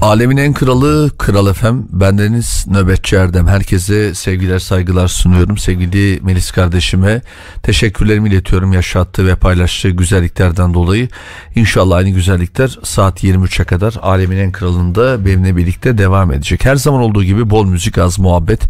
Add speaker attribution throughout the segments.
Speaker 1: Alemin en kralı Kral Efem. Bendeniz Nöbetçi Erdem. Herkese sevgiler saygılar sunuyorum. Sevgili Melis kardeşime teşekkürlerimi iletiyorum yaşattığı ve paylaştığı güzelliklerden dolayı. İnşallah aynı güzellikler saat 23'e kadar Alemin en kralında benimle birlikte devam edecek. Her zaman olduğu gibi bol müzik az muhabbet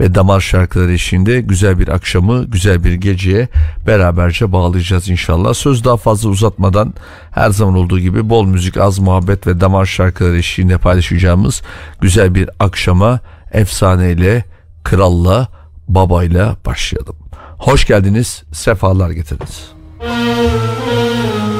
Speaker 1: ve damar şarkıları eşliğinde güzel bir akşamı, güzel bir geceye beraberce bağlayacağız inşallah. Söz daha fazla uzatmadan her zaman olduğu gibi bol müzik, az muhabbet ve damar şarkıları eşliğinde paylaşacağımız güzel bir akşama efsaneyle, kralla, babayla başlayalım. Hoş geldiniz, sefalar getirdiniz. Müzik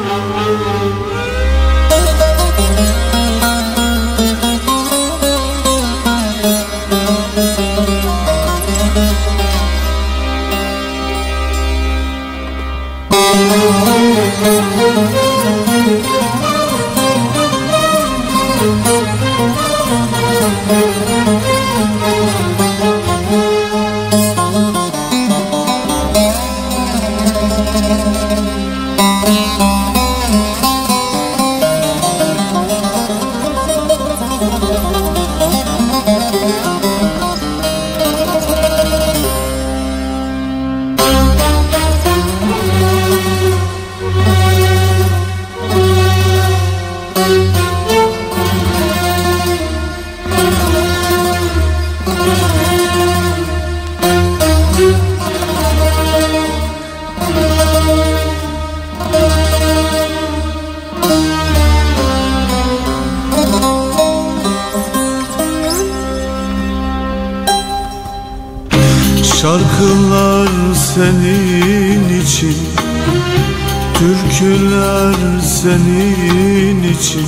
Speaker 2: Türküler senin için.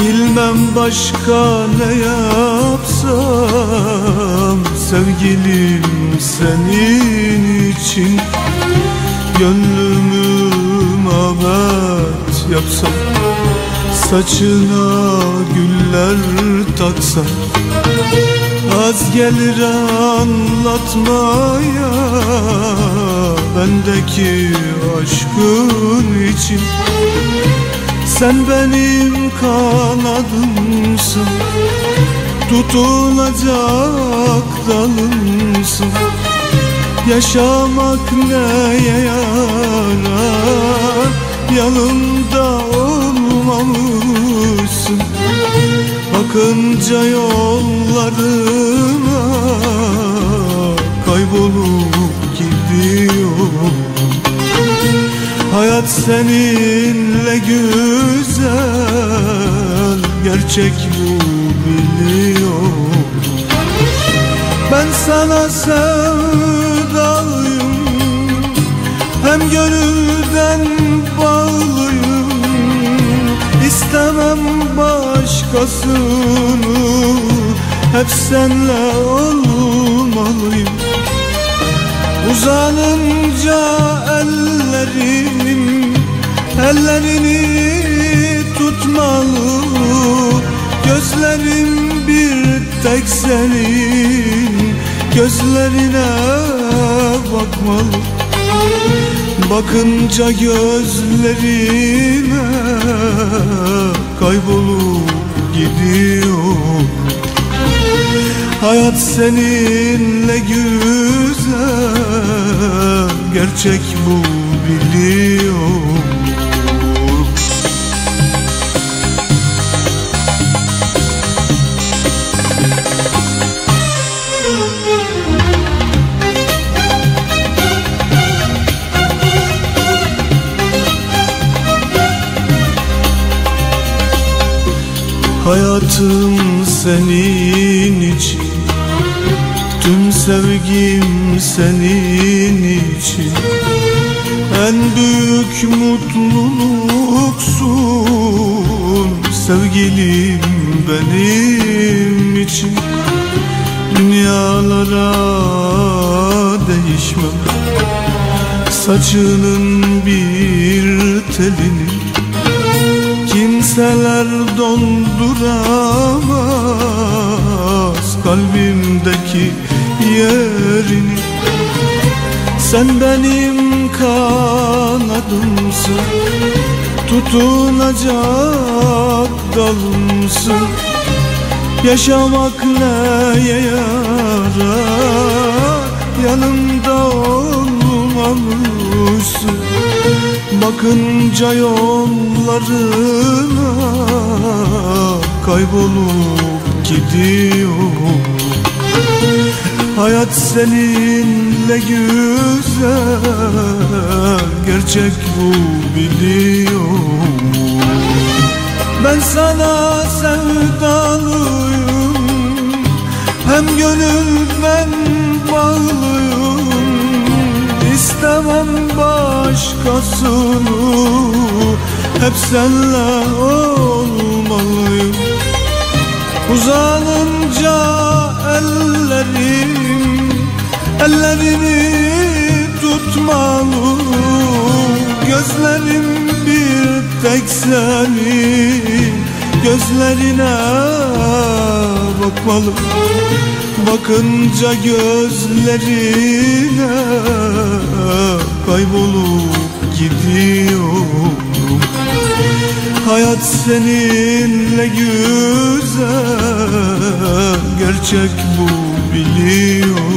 Speaker 2: Bilmem başka ne yapsam Sevgilim senin için. Gönlümü mabet yapsam Saçına güller taksam Az gelir anlatmaya Bendeki aşkın için. Sen benim kanadımsın Tutulacak dalımsın. Yaşamak neye yarar? Yanımda olmamışsın Bakınca yollarına kaybolup gidiyor. Hayat seninle güzel Gerçek bu biliyor Ben sana sevdalıyım Hem gönülden bağlıyım. İstemem başkasını Hep senle olmalıyım. Uzanınca ellerim Ellerini tutmalı. Gözlerim bir tek senin Gözlerine bakmalı. Bakınca gözlerime kaybolup gidiyor. Hayat seninle güzel Gerçek bu biliyor Hayatım senin için. Tüm sevgim senin için. En büyük mutluluksun. Sevgilim benim için. Dünyalara değişmem. Saçının bir telini. Kimseler donduramaz kalbimdeki yerini. Sen benim kanadımsın Tutunacak dalımsın. Yaşamak neye yarar? Yanımda olmamışsın Bakınca yollarına Kaybolup gidiyor. Hayat seninle güzel Gerçek bu biliyorum Ben sana sevdalıyım Hem gönülden bağlıyım İstemem başkasını. Hep senle olmalıyım. Uzanınca ellerim Ellerini tutmalı. Gözlerim bir tek senin Gözlerine bakmalı. Bakınca gözlerine Kaybolup gidiyorum. Hayat seninle güzel Gerçek bu biliyorum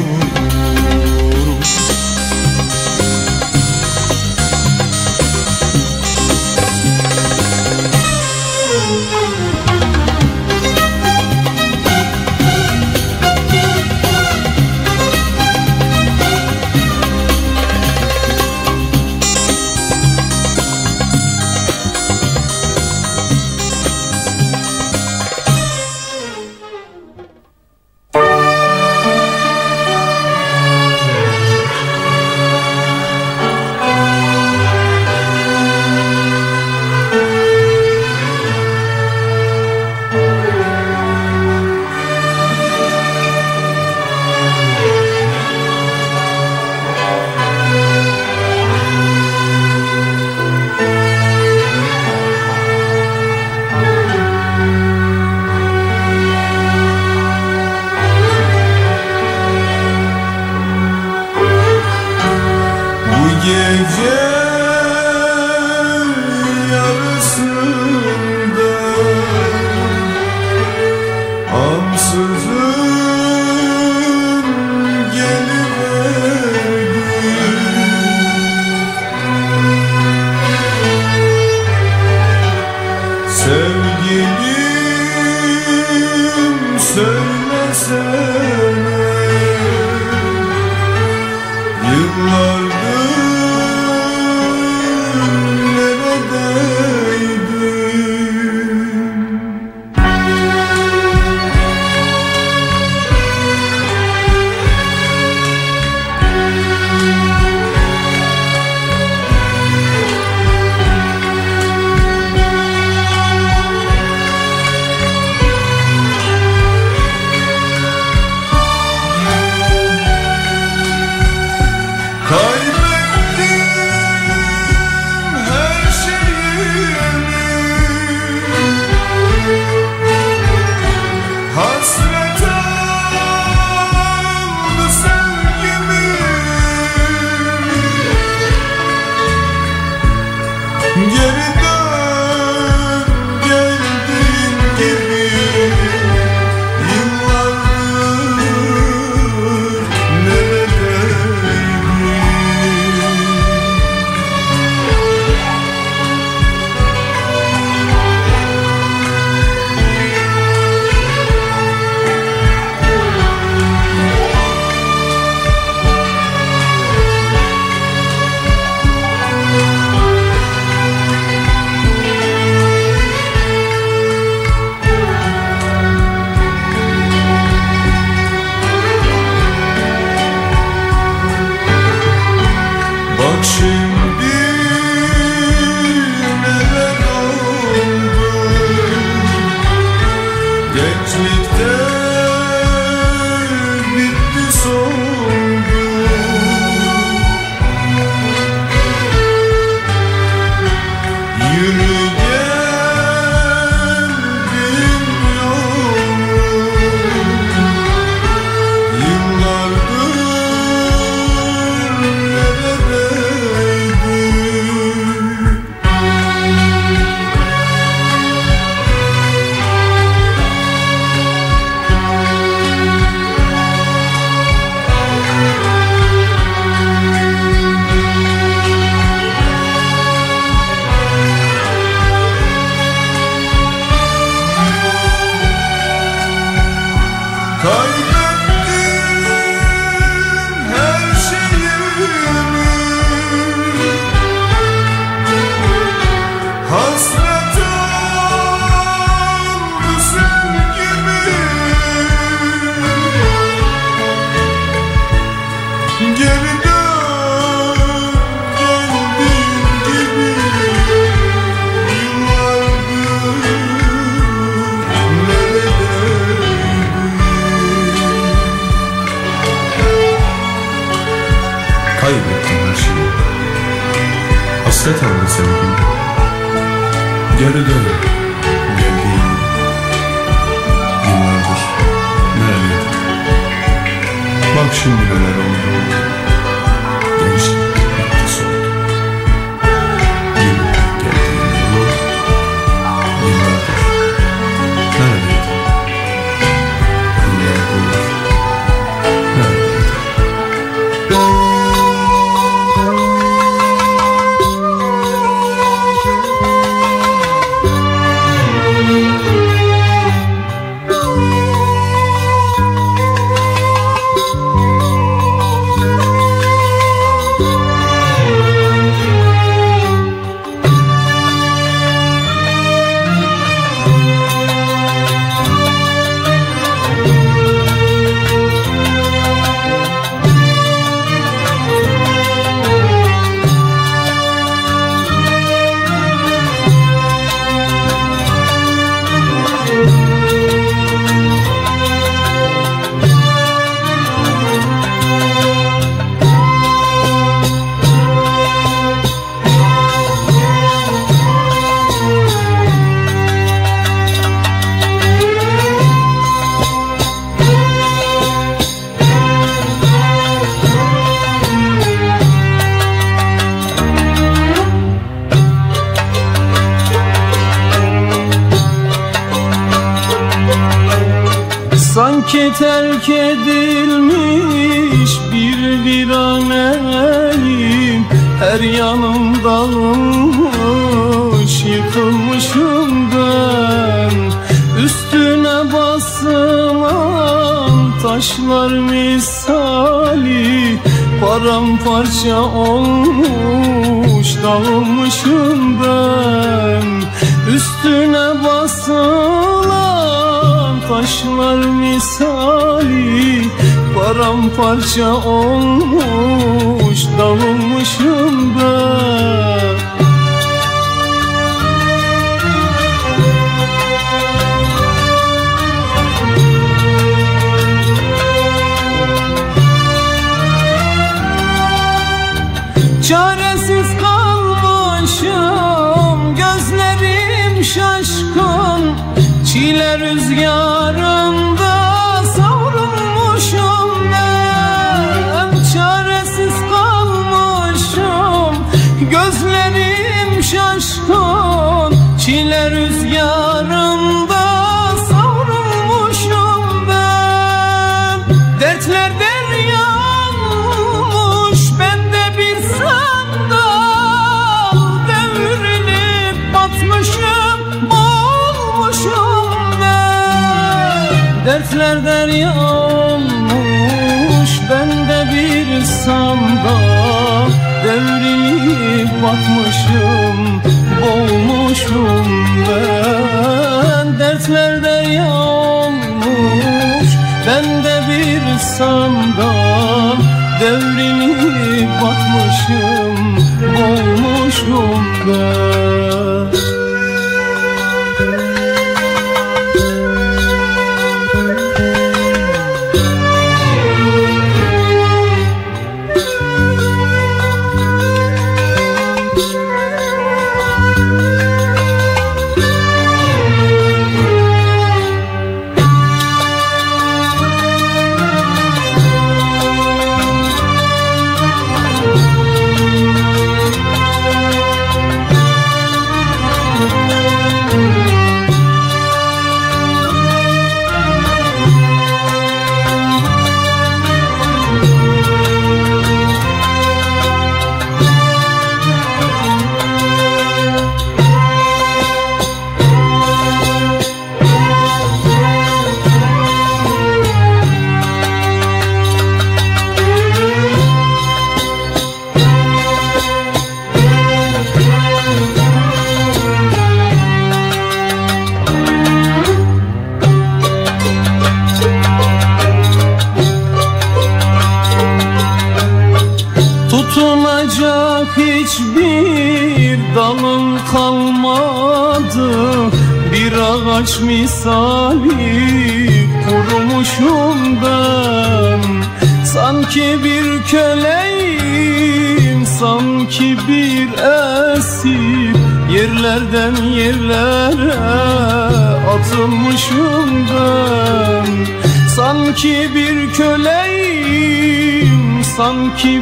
Speaker 2: Şimdi neler oldu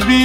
Speaker 3: bir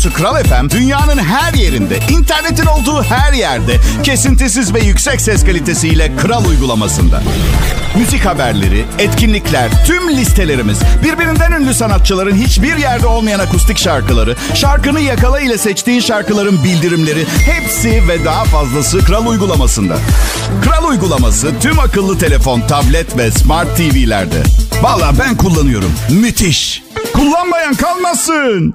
Speaker 4: radyosu Kral FM dünyanın her yerinde, internetin olduğu her yerde kesintisiz ve yüksek ses kalitesiyle Kral uygulamasında. Müzik haberleri, etkinlikler, tüm listelerimiz, birbirinden ünlü sanatçıların hiçbir yerde olmayan akustik şarkıları, şarkını yakala ile seçtiğin şarkıların bildirimleri, hepsi ve daha fazlası Kral uygulamasında. Kral uygulaması tüm akıllı telefon, tablet ve smart TV'lerde. Valla ben kullanıyorum. Müthiş. Kullanmayan kalmasın.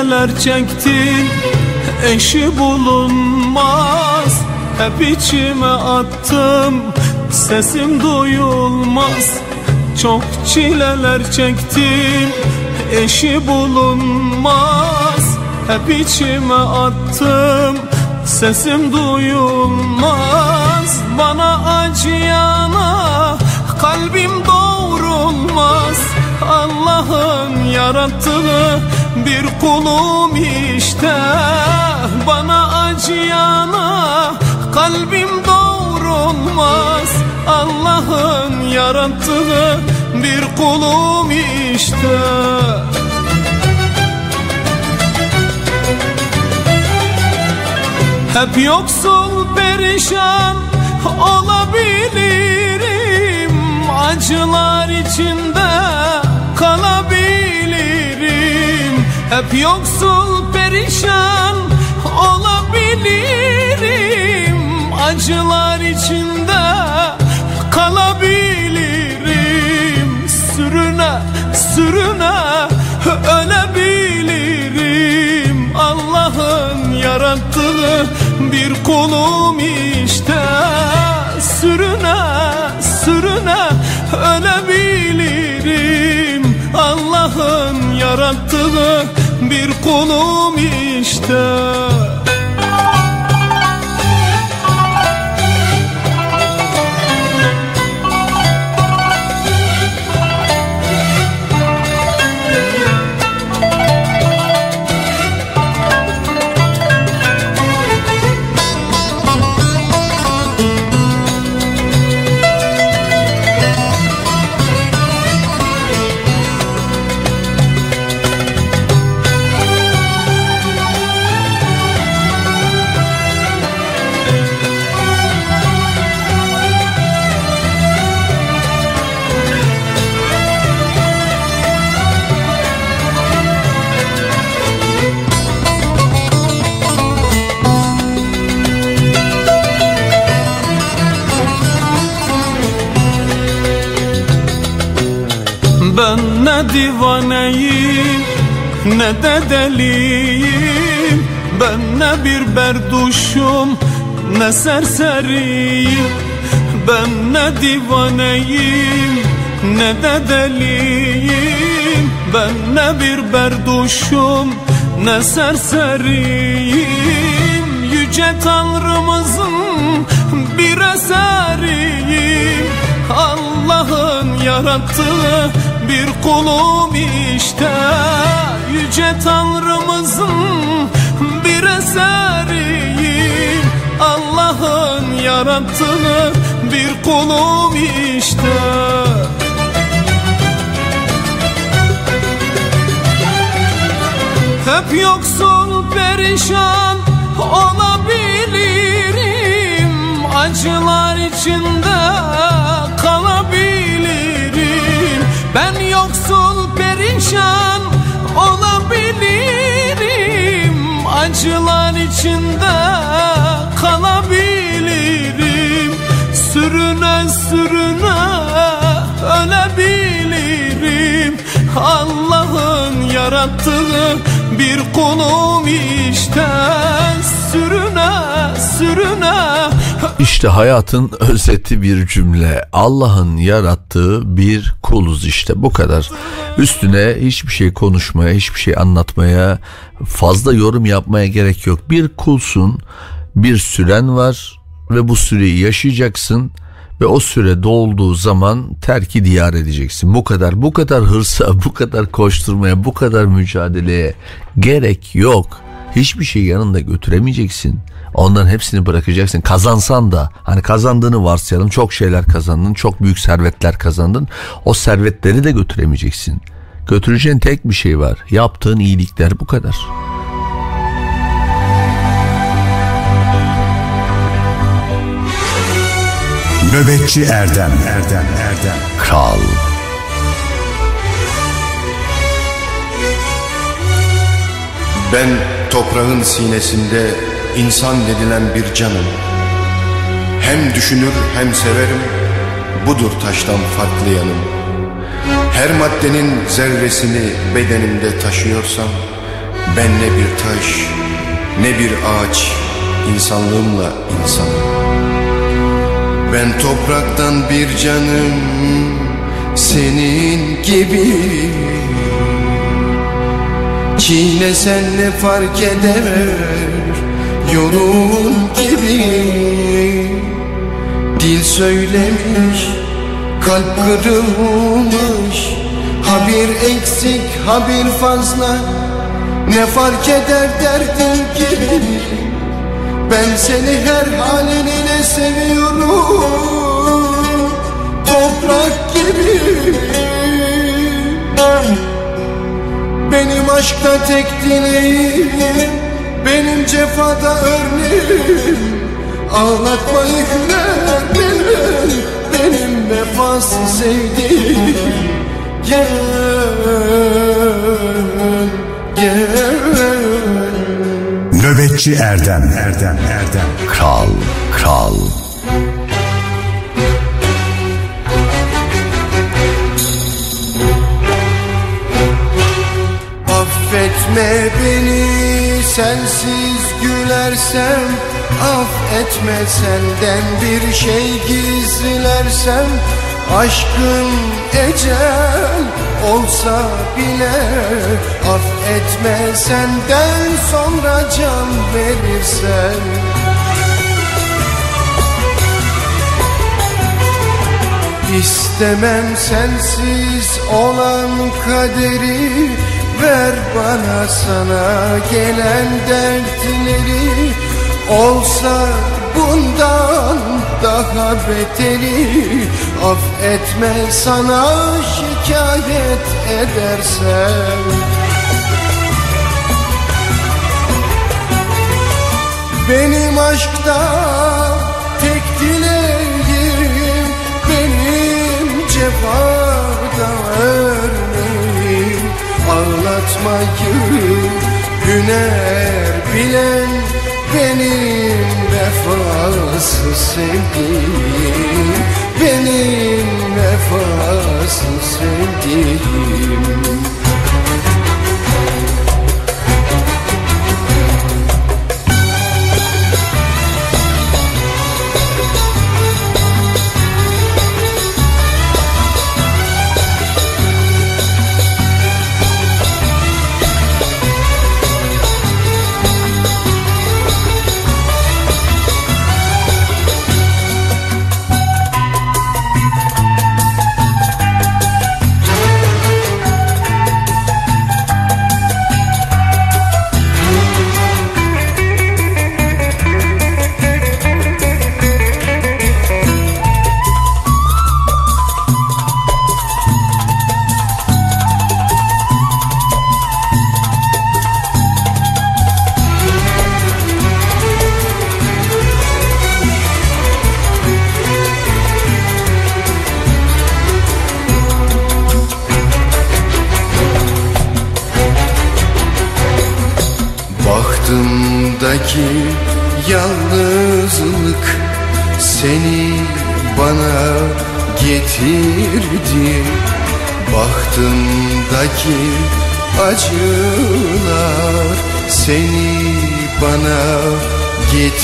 Speaker 3: Çileler çektin Eşi bulunmaz. Hep içime attım Sesim duyulmaz. Çok çileler çektim Eşi bulunmaz. Hep içime attım Sesim duyulmaz. Bana acıyana Kalbim doğrulmaz. Allah'ın yarattığı bir kulum işte. Bana acıyana kalbim doğrulmaz. Allah'ın yarattığı bir kulum işte. Hep yoksul perişan olabilirim. Acılar içinde Hep yoksul perişan olabilirim. Acılar içinde kalabilirim. Sürüne sürüne ölebilirim. Allah'ın yarattığı bir kulum işte. Sürüne sürüne ölebilirim. Allah'ın yarattığı bir kulum işte divaneyim ne de deliyim. Ben ne bir berduşum ne serseriyim. Ben ne divaneyim ne de deliyim. Ben ne bir berduşum ne serseriyim. Yüce Tanrımızın bir eseriyim. Allah'ın yarattığı bir kulum işte. Yüce Tanrımızın bir eseriyim. Allah'ın yarattığı bir kulum işte. Hep yoksul perişan olabilirim. Acılar içinde kalabilirim. Ben perişan olabilirim. Acılar içinde kalabilirim. Sürüne sürüne ölebilirim. Allah'ın yarattığı bir kulum işte. Sürüne sürüne
Speaker 1: İşte hayatın özeti bir cümle. Allah'ın yarattığı bir kuluz işte bu kadar. Üstüne hiçbir şey konuşmaya, hiçbir şey anlatmaya, fazla yorum yapmaya gerek yok. Bir kulsun, bir süren var ve bu süreyi yaşayacaksın ve o süre dolduğu zaman terki diyar edeceksin. Bu kadar, bu kadar hırsa, bu kadar koşturmaya, bu kadar mücadeleye gerek yok. Hiçbir şey yanında götüremeyeceksin. Onların hepsini bırakacaksın. Kazansan da hani kazandığını varsayalım çok şeyler kazandın. Çok büyük servetler kazandın. O servetleri de götüremeyeceksin. Götüreceğin tek bir şey var. Yaptığın iyilikler bu kadar.
Speaker 5: Nöbetçi Erdem Erdem Erdem
Speaker 1: Kral.
Speaker 6: Ben toprağın sinesinde insan dedilen bir canım. Hem düşünür hem severim, budur taştan farklı yanım. Her maddenin zerresini bedenimde taşıyorsam, ben ne bir taş, ne bir ağaç, insanlığımla insanım. Ben topraktan bir canım, senin gibi Çiğnesen ne fark eder Yorul gibi Dil söylemiş Kalp kırılmış. Ha bir eksik ha bir fazla. Ne fark eder derdin gibi Ben seni her halinle seviyorum? Toprak gibi. Benim aşkta tek dileğim Benim cefada örneğim Ağlatmayı hüner benim Benim vefasız sevdiğim. Gel Gel.
Speaker 5: Nöbetçi Erdem. Erdem Erdem.
Speaker 1: Kral, kral.
Speaker 6: Affetme beni sensiz gülersem Affetme senden bir şey gizlersem Aşkın ecel olsa bile Affetme senden sonra can verirsen. İstemem sensiz olan kaderi Ver bana sana gelen dertleri. Olsa bundan daha beteri. Affetme sana şikayet edersem. Benim aşkta tek dileğim Benim örneğim Ağlatmayı hüner bilen Benim vefasız sevdiğim Benim vefasız sevdiğim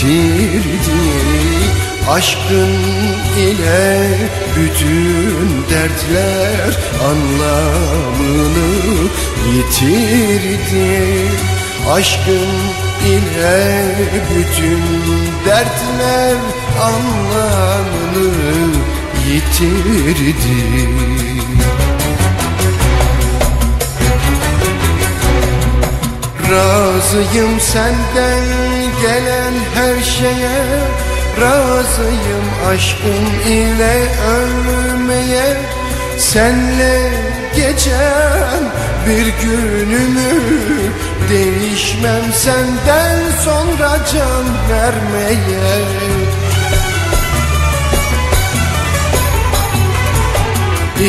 Speaker 6: getirdi Aşkın ile bütün dertler anlamını yitirdi. Aşkın ile bütün dertler anlamını yitirdi. Razıyım senden gelen her şeye Razıyım aşkın ile ölmeye. Senle geçen bir günümü Değişmem senden sonra can vermeye.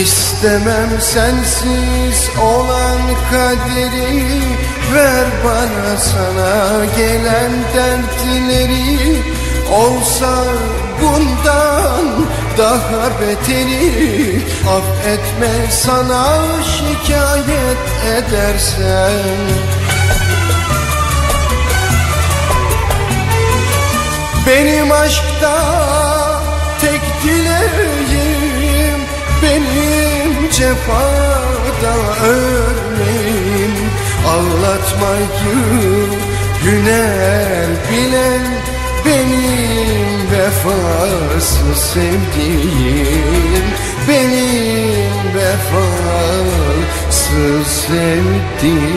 Speaker 6: İstemem sensiz olan kaderi Ver bana sana gelen dertleri. Olsa bundan daha beteri. Affetme sana şikayet edersen. Benim aşkta tek dileğim Benim cefada örneğim Ağlatmayı hüner bilen Benim vefasız sevdiğim Benim vefasız sevdiğim.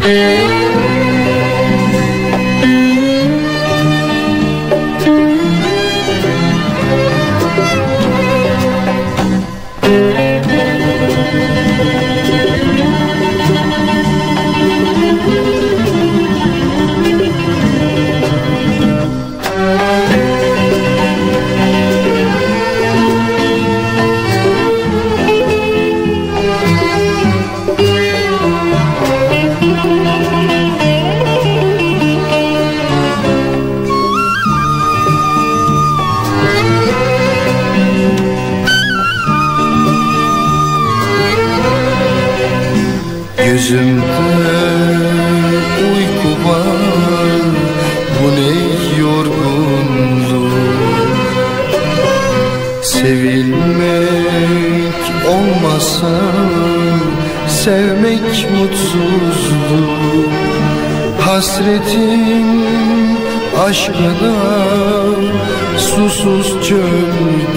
Speaker 6: Gözümde mutsuzluk Hasretin aşkına susuz çöl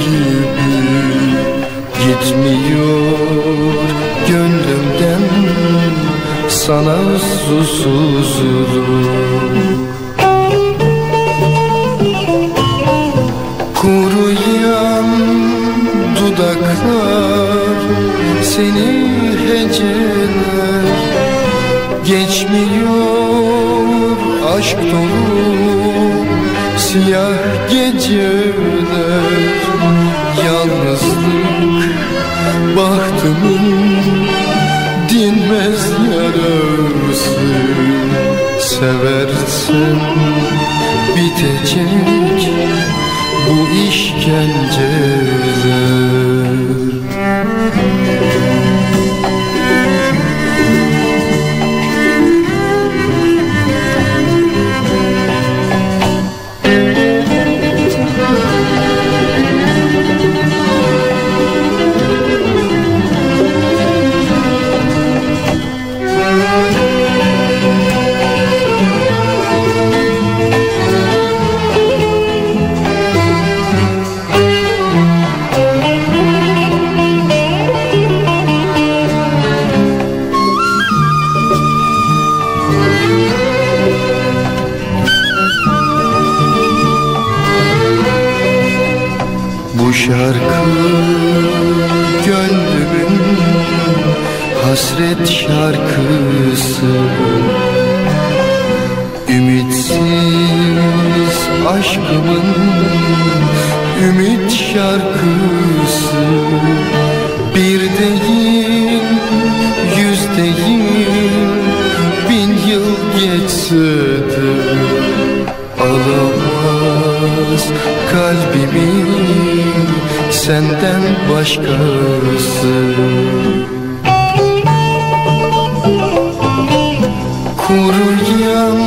Speaker 6: gibi Gitmiyor. Gönlümden sana susuzluk. Kuruyan dudaklar seni heceler Geçmiyor aşk dolu. Siyah geceler Yalnızlık bahtımın dinmez yarası. Seversen bitecek bu işkenceler şarkı gönlümün hasret şarkısı. Ümitsiz aşkımın ümit şarkısı. Bir değil, yüz değil, bin yıl geçse de Alamaz kalbimi senden başkası Kuruyan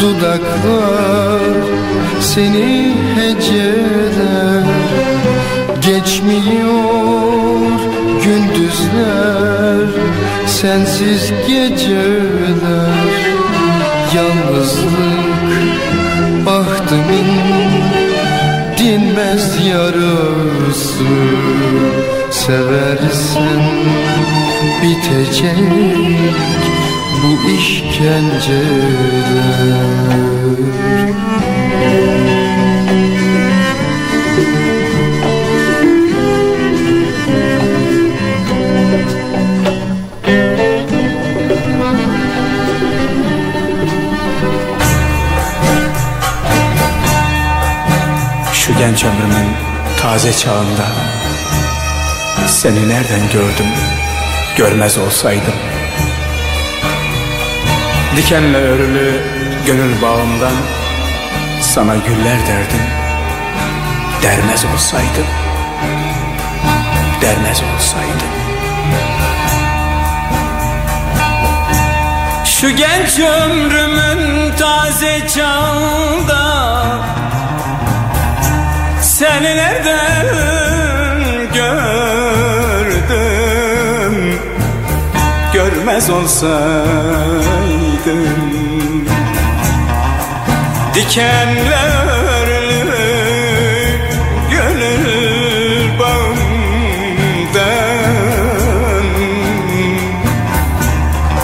Speaker 6: dudaklar seni heceler Geçmiyor gündüzler sensiz geceler. Yalnızlık bahtımın dinmez yarası Seversen bitecek bu işkenceler
Speaker 7: genç ömrümün taze çağında Seni nereden gördüm görmez olsaydım? Dikenle örülü gönül bağımdan Sana güller derdim Dermez olsaydım Dermez olsaydım.
Speaker 2: Şu genç ömrümün taze çağında Seni nereden gördüm? Görmez olsaydım. Dikenle örülü gönül bağımdan.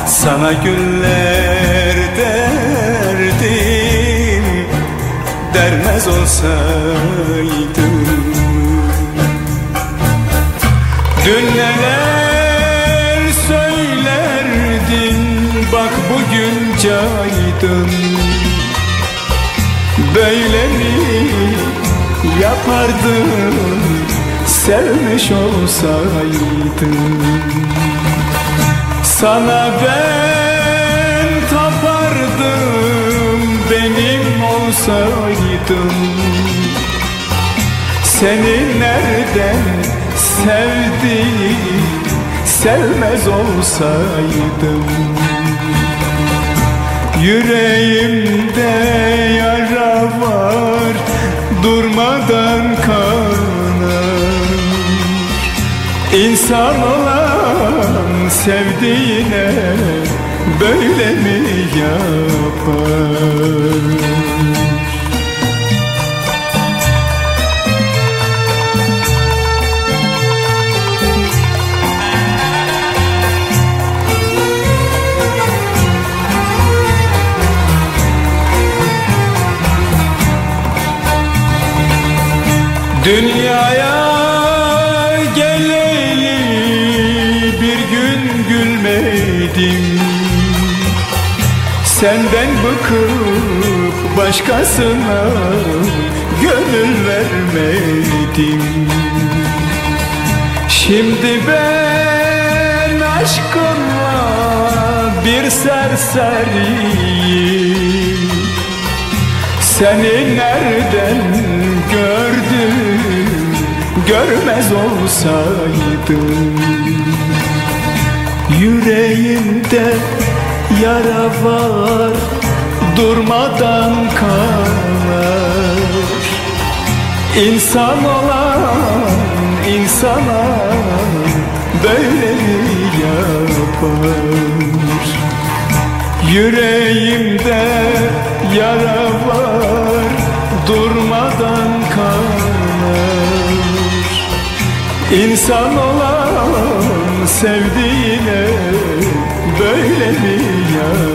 Speaker 2: Sana güller derdim Dermez olsaydım Dün neler söylerdin? Bak bugün caydın. Böyle mi yapardın? Sevmiş olsaydın. Sana ben tapardım benim olsaydım Seni nereden sevdim sevmez olsaydım Yüreğimde yara var durmadan kanar İnsan olan sevdiğine böyle mi yapar? Dünyaya geleli bir gün gülmedim. Senden bıkıp başkasına gönül vermedim. Şimdi ben aşkınla bir serseriyim. Seni nereden gördüm Görmez olsaydım. Yüreğimde yara var Durmadan kanar İnsan olan insana Böyle yapar. Yüreğimde yara var durmadan İnsan olan sevdiğine böyle mi yapar?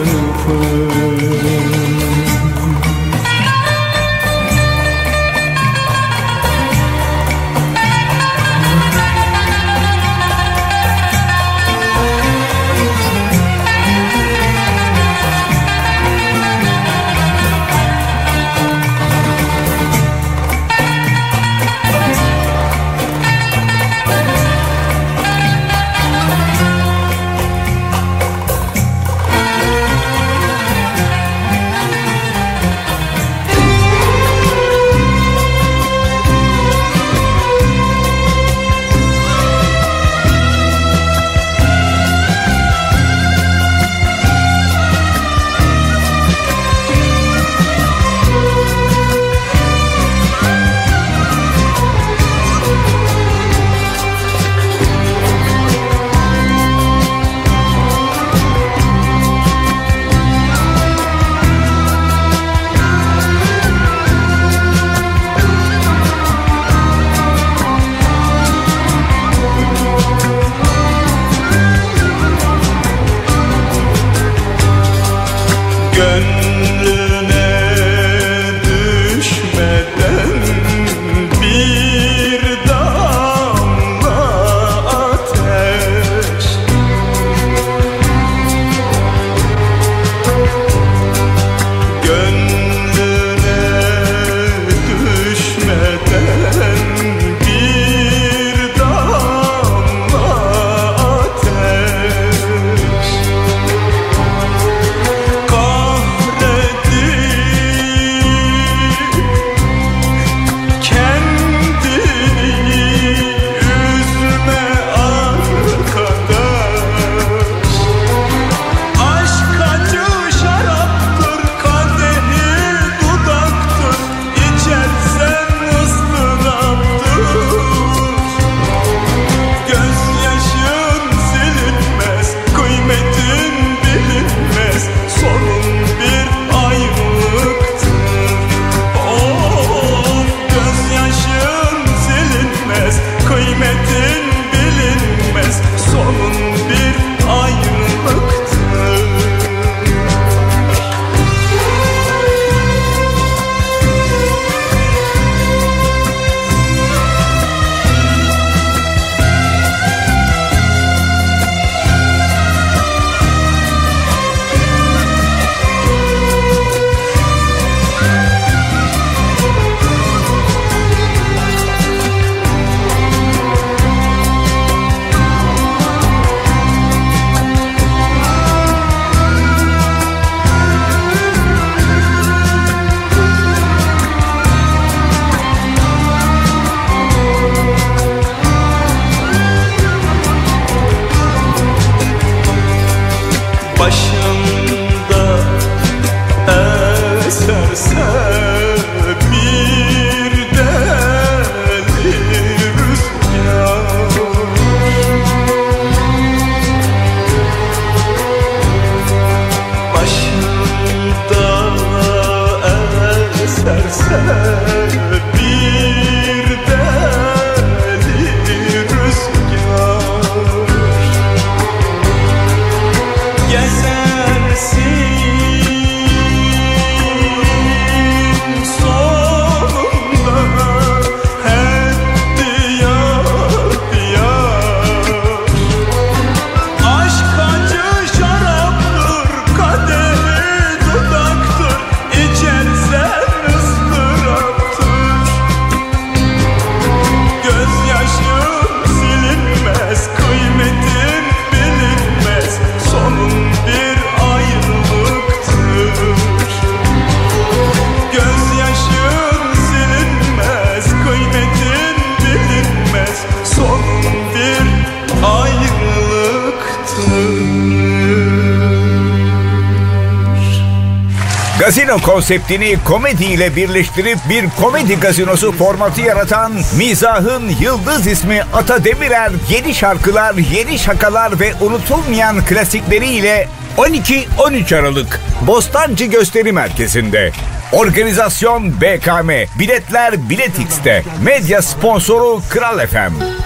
Speaker 8: Konseptini komediyle birleştirip bir komedi gazinosu formatı yaratan Mizah'ın yıldız ismi Ata Demirer yeni şarkılar, yeni şakalar ve unutulmayan klasikleriyle 12-13 Aralık Bostancı Gösteri Merkezi'nde. Organizasyon BKM. Biletler Bilet X'te. Medya sponsoru Kral FM.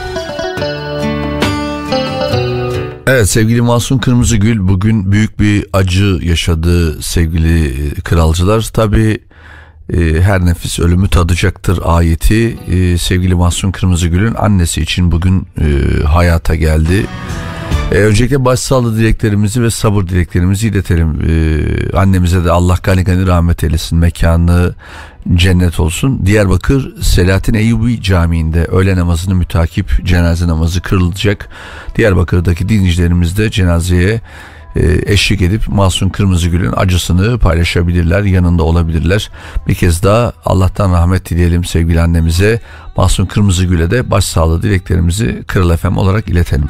Speaker 3: Evet sevgili Masum Kırmızıgül bugün büyük bir acı yaşadı sevgili e, kralcılar. Tabi e, her nefis ölümü tadacaktır ayeti e, sevgili Masum Kırmızıgül'ün annesi için bugün e, hayata geldi. E, öncelikle başsağlığı dileklerimizi ve sabır dileklerimizi iletelim. E, annemize de Allah gani gani rahmet eylesin. Mekanı cennet olsun. Diyarbakır Selahattin Eyyubi Camii'nde öğle namazını mütakip cenaze namazı kırılacak. Diyarbakır'daki dinleyicilerimiz de cenazeye e, eşlik edip Masum Kırmızıgül'ün acısını paylaşabilirler, yanında olabilirler. Bir kez daha Allah'tan rahmet dileyelim sevgili annemize. Masum Kırmızıgül'e de başsağlığı dileklerimizi Kırıl FM olarak iletelim.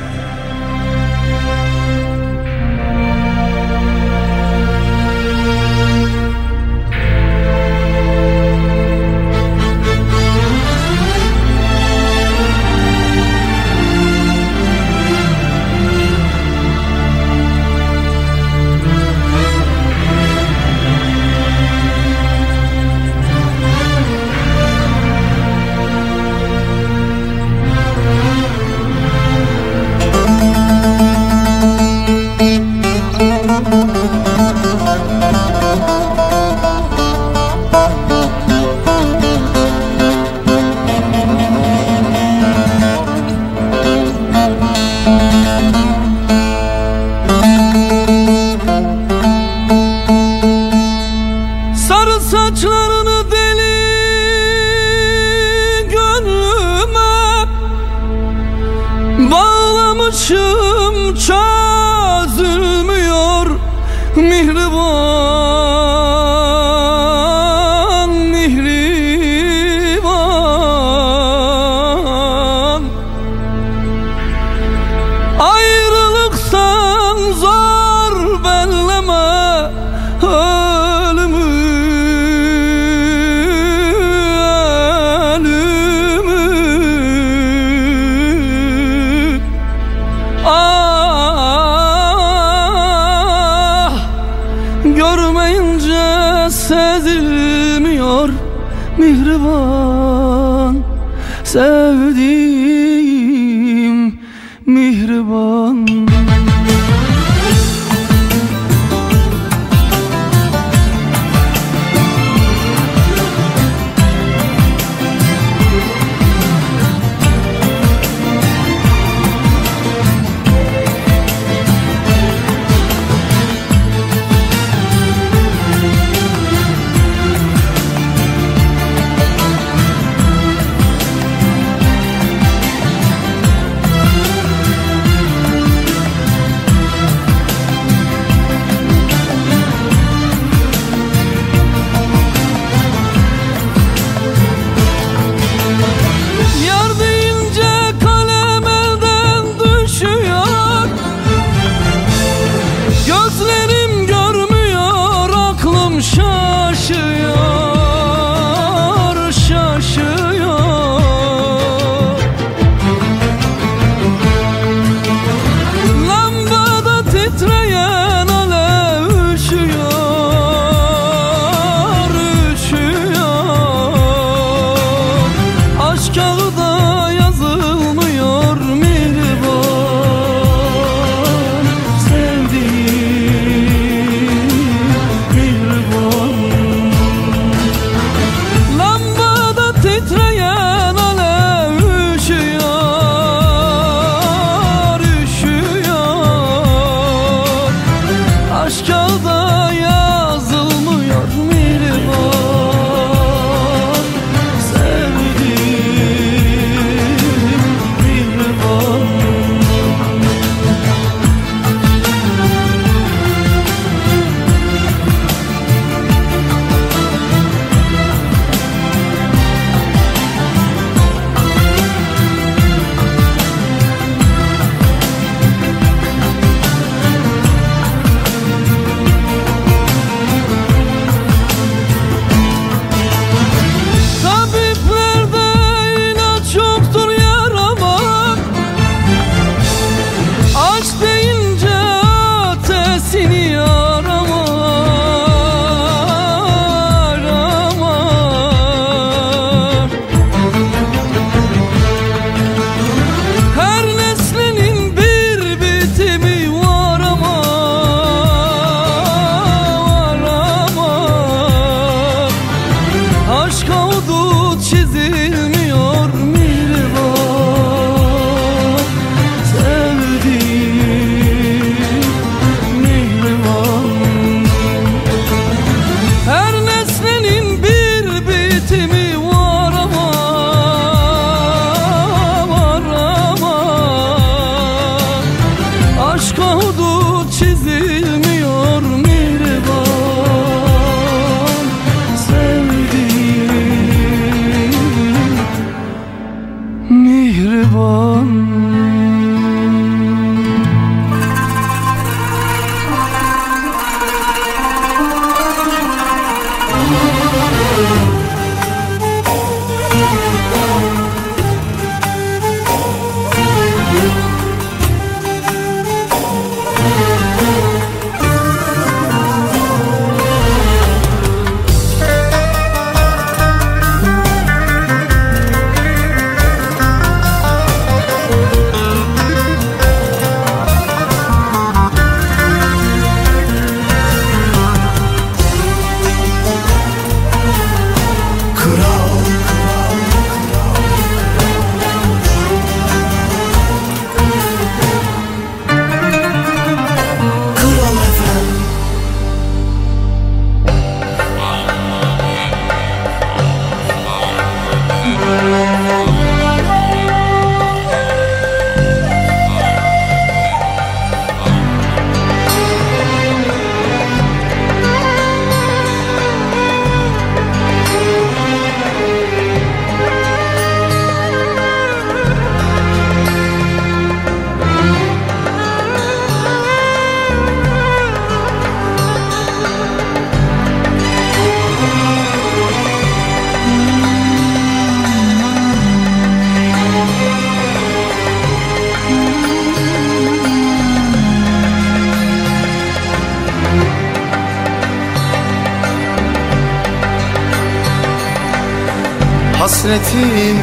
Speaker 9: Hasretim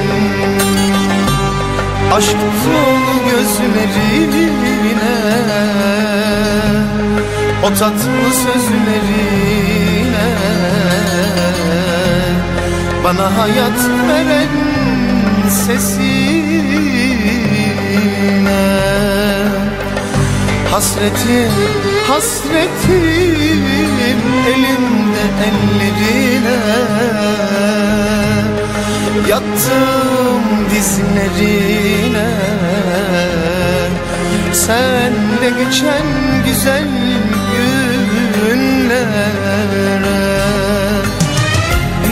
Speaker 9: Aşk dolu gözlerine. O tatlı sözlerine. Bana hayat veren sesine. Hasretim, hasretim elimde ellerine Yattım dizlerine. Senle geçen güzel günlere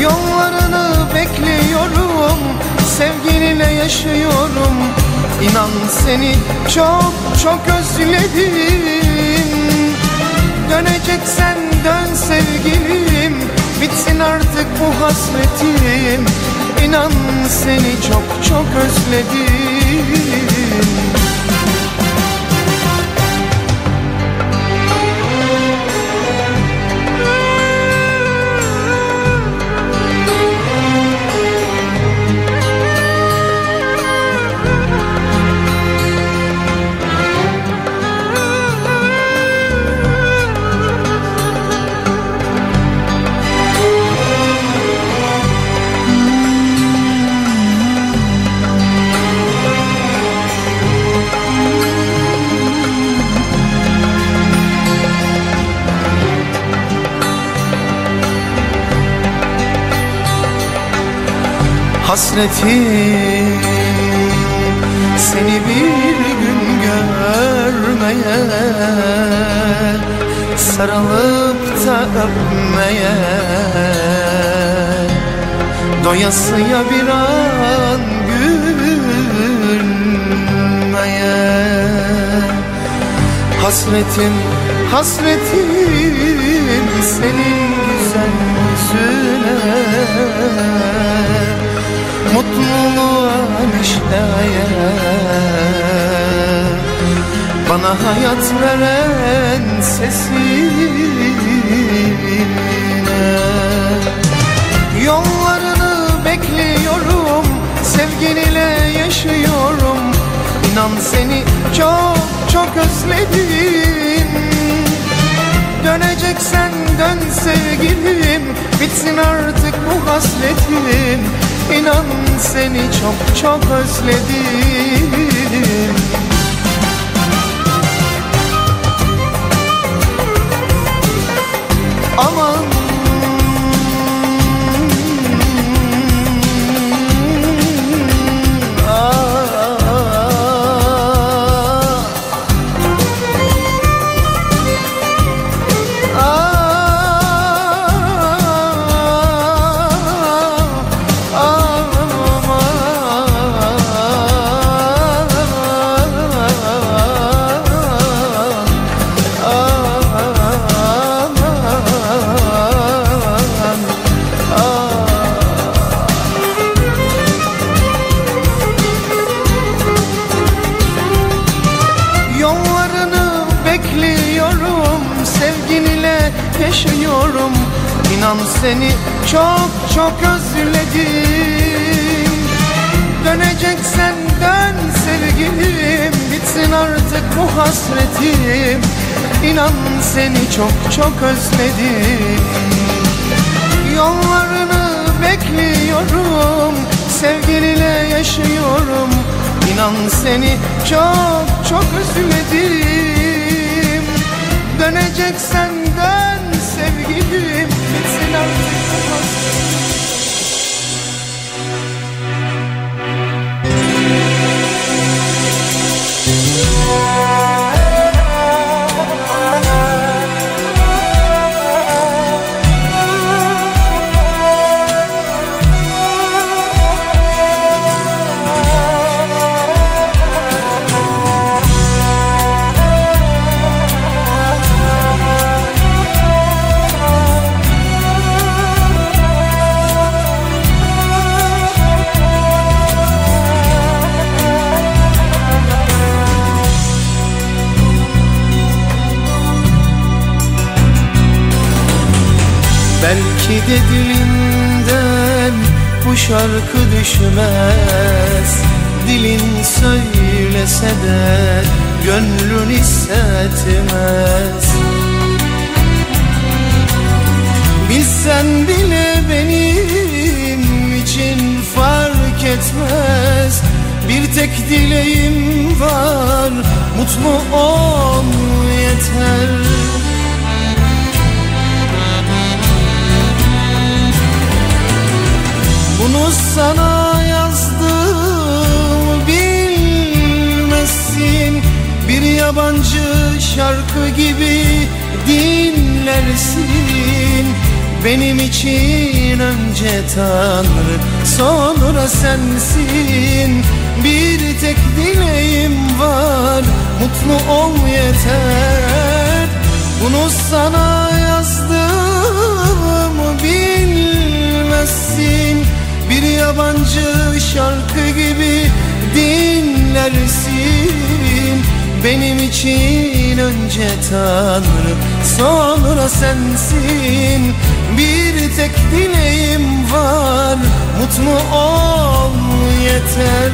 Speaker 9: Yollarını bekliyorum Sevgilinle yaşıyorum. İnan seni çok çok özledim. Döneceksen dön sevgilim Bitsin artık bu hasretim İnan seni çok çok özledim Hasretim seni bir gün görmeye Sarılıp da öpmeye. Doyasıya bir an gülmeye. Hasretim, hasretim senin güzel yüzüne Mutluluğa neşeye Bana hayat veren sesine Yollarını bekliyorum Sevgin ile yaşıyorum. İnan seni çok çok özledim. Döneceksen dön sevgilim Bitsin artık bu hasretim İnan seni çok çok özledim seni çok çok özledim. Yollarını bekliyorum Sevgin ile yaşıyorum. İnan seni çok çok özledim. Döneceksen dön sevgilim Bitsin artık de dilimden bu şarkı düşmez. Dilin söylese de gönlün hissetmez. Bilsen bile benim için fark etmez. Bir tek dileğim var mutlu ol yeter sana yazdım bilmesin. Bir yabancı şarkı gibi dinlersin. Benim için önce Tanrı sonra sensin. Bir tek dileğim var mutlu ol yeter. Bunu sana yazdım bilmezsin Bir yabancı şarkı gibi dinlersin. Benim için önce Tanrı sonra sensin. Bir tek dileğim var mutlu ol yeter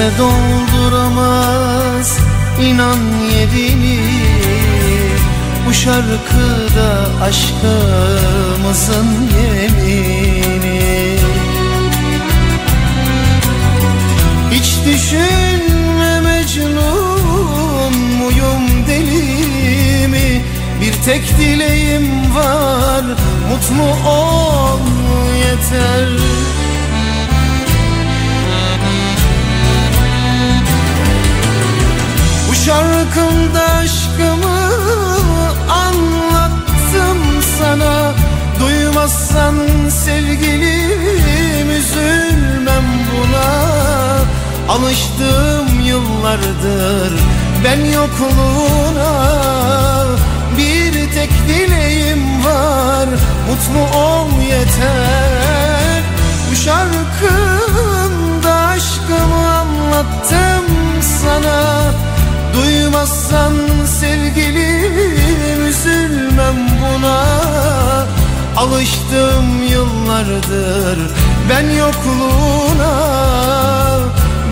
Speaker 9: Kimse dolduramaz inan yerini Bu şarkıda aşkımızın yemini. Hiç düşünme Mecnun muyum deli mi? Bir tek dileğim var mutlu ol yeter şarkımda aşkımı anlattım sana. Duymazsan sevgilim üzülmem buna. Alıştım yıllardır ben yokluğuna Bir tek dileğim var. Mutlu ol yeter. Bu şarkımda aşkımı anlattım sana Duymazsan sevgilim üzülmem buna. Alıştım yıllardır ben yokluğuna.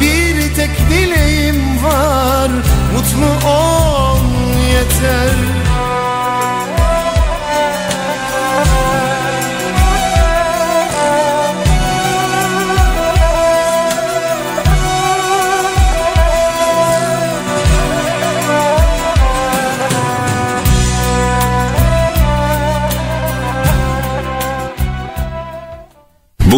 Speaker 9: Bir tek dileğim var mutlu ol yeter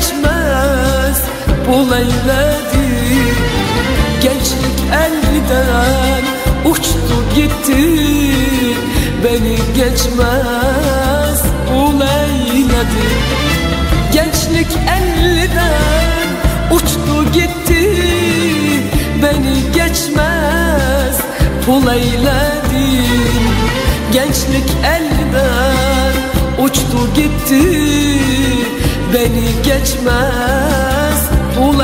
Speaker 3: Geçmez bul eyledi Gençlik elden uçtu gitti Beni geçmez bul eyledi Gençlik elden uçtu gitti Beni geçmez pul eyledin Gençlik elden uçtu gitti Beni geçmez. Pul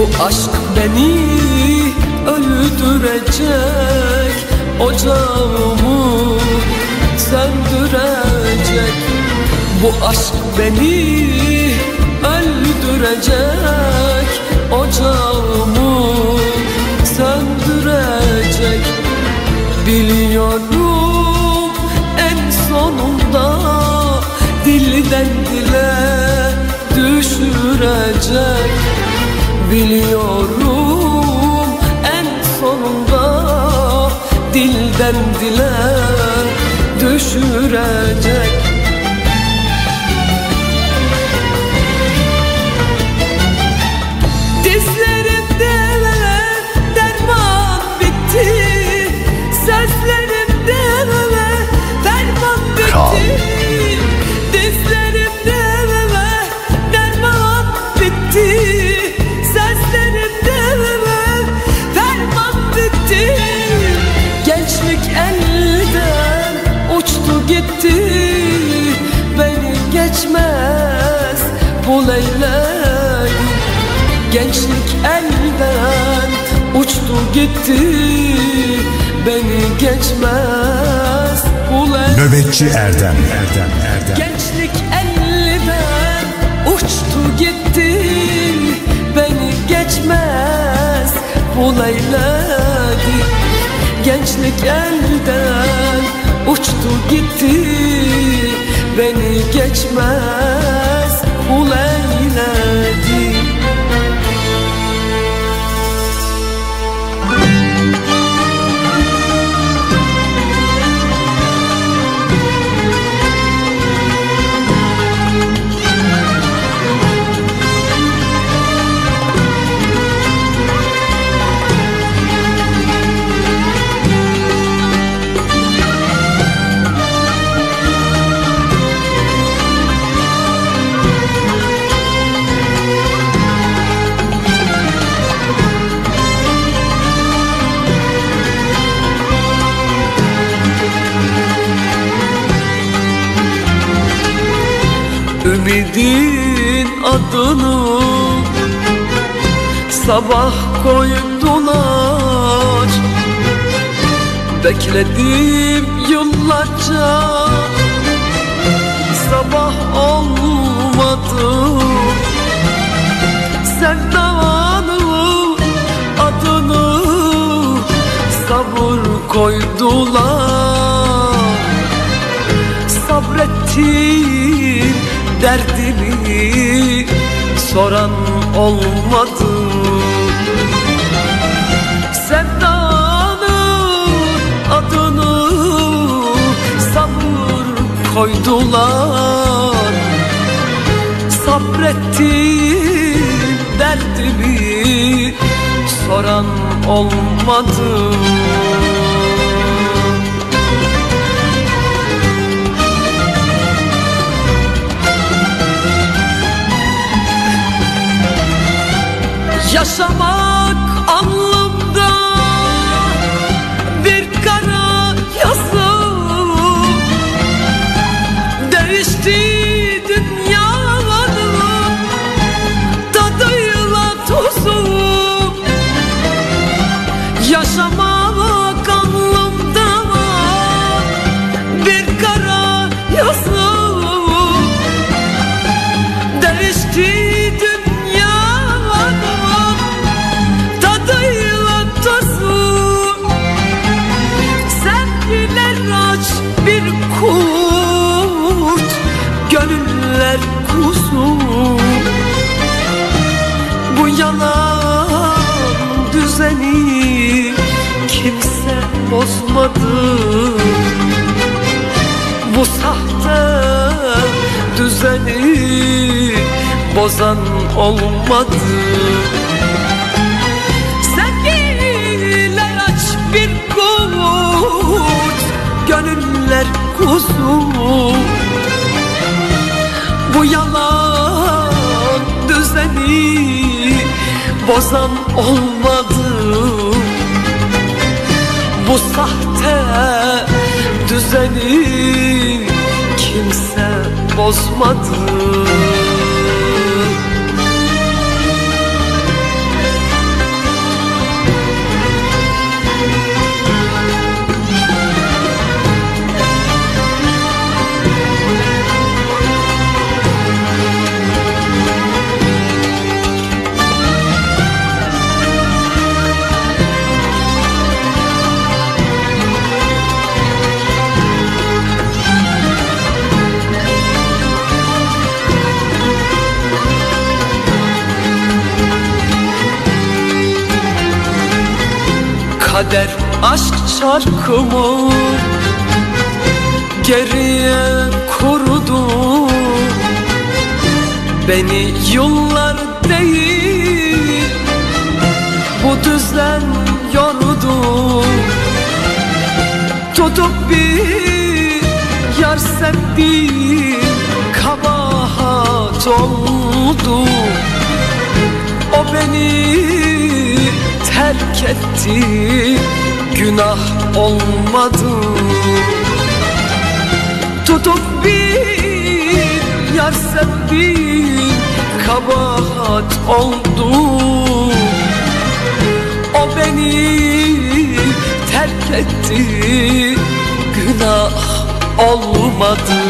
Speaker 3: Bu aşk beni öldürecek Ocağımı söndürecek. Bu aşk beni öldürecek Ocağımı söndürecek. Biliyorum en sonunda dilden dile düşürecek Biliyorum. En sonunda dilden dile düşürecek gitti Beni geçmez.
Speaker 5: Nöbetçi Erdem. Erdem Erdem.
Speaker 3: Gençlik elden uçtu gitti Beni geçmez. Bul eyledi Gençlik elden uçtu gitti Beni geçmez Ümidin adını sabah koydular Bekledim yıllarca sabah olmadı. Sevdanın adını sabır koydular. Sabrettim derdimi soran olmadı. Sevdanın adını sabır koydular. Sabrettim derdimi soran olmadı. Για σαμά! Bozmadı Bu sahte düzeni bozan olmadı. Sevgiler aç bir kurt Gönüller kuzu. Bu yalan düzeni Bozan olmadı Bu sahte düzeni Kimse bozmadı Kader aşk çarkımı geriye kurdu Beni yıllar değil bu düzen yordu Tutup bir yar sevdim kabahat oldu. O beni terk etti. Günah olmadı. Tutup bir yar sevdim kabahat oldu. O beni terk etti. Günah olmadı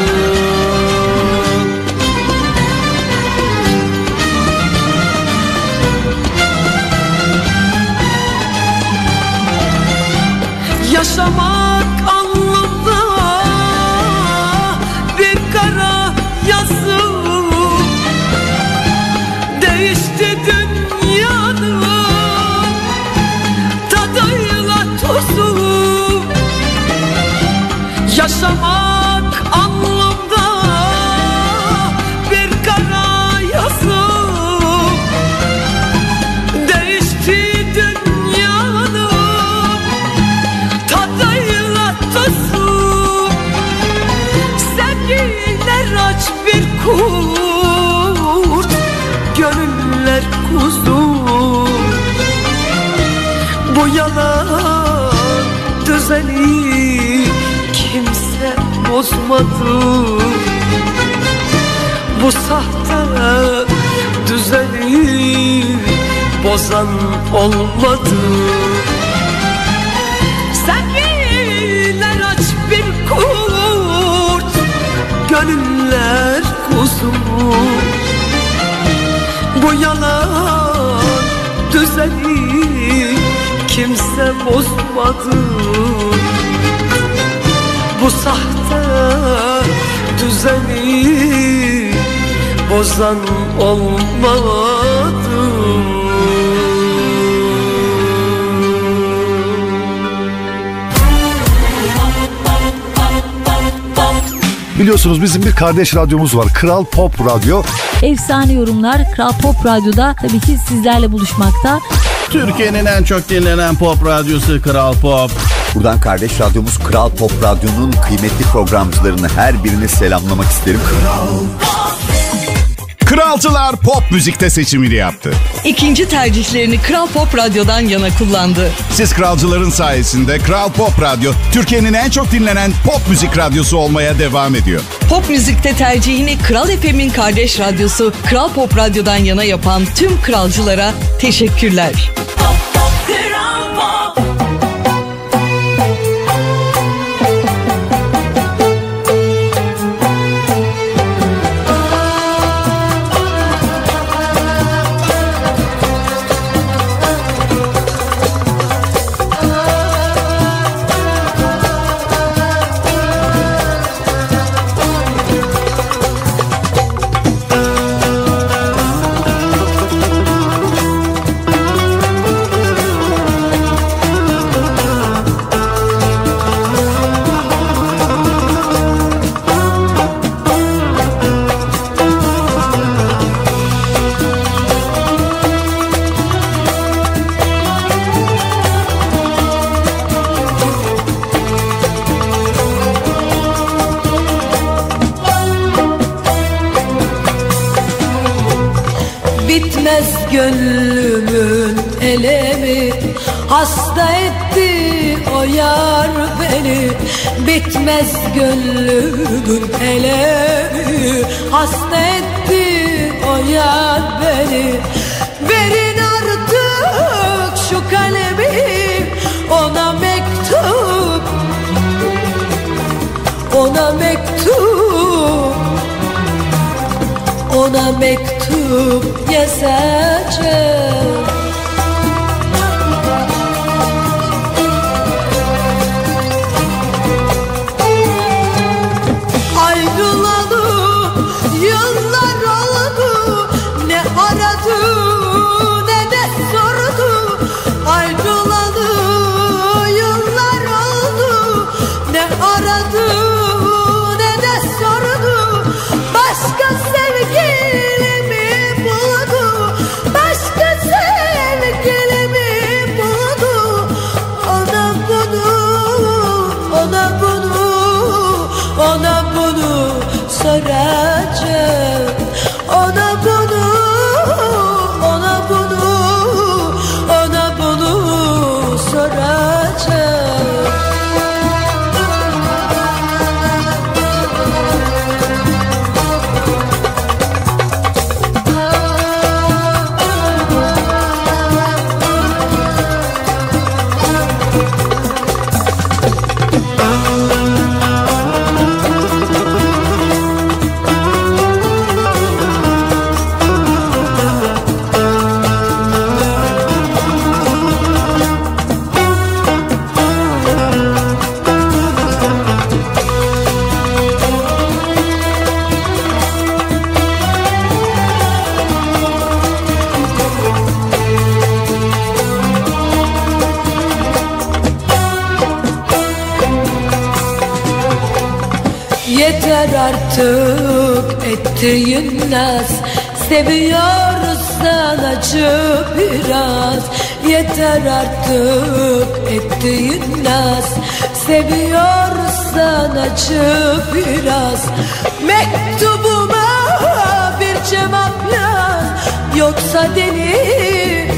Speaker 3: düzeni kimse bozmadı. Bu sahte düzeni bozan olmadı. Sevgiler aç bir kurt Gönüller kuzu Bu yalan düzeni kimse bozmadı Bu sahte düzeni bozan olmadı
Speaker 10: Biliyorsunuz bizim bir kardeş radyomuz var. Kral Pop Radyo.
Speaker 11: Efsane yorumlar Kral Pop Radyo'da tabii ki sizlerle buluşmakta.
Speaker 12: Türkiye'nin en çok dinlenen pop radyosu Kral Pop.
Speaker 13: Buradan kardeş radyomuz Kral Pop Radyo'nun kıymetli programcılarını her birini selamlamak isterim.
Speaker 4: Kralcılar pop müzikte seçimini yaptı.
Speaker 14: İkinci tercihlerini Kral Pop Radyo'dan yana kullandı.
Speaker 4: Siz kralcıların sayesinde Kral Pop Radyo Türkiye'nin en çok dinlenen pop müzik radyosu olmaya devam ediyor.
Speaker 14: Pop müzikte tercihini Kral FM'in kardeş radyosu Kral Pop Radyo'dan yana yapan tüm kralcılara teşekkürler.
Speaker 15: Ona mektup yazacağım ettiğin naz. Seviyorsan acı biraz. Yeter artık ettiğin naz. Seviyorsan acı biraz. Mektubuma bir cevap yaz. Yoksa deli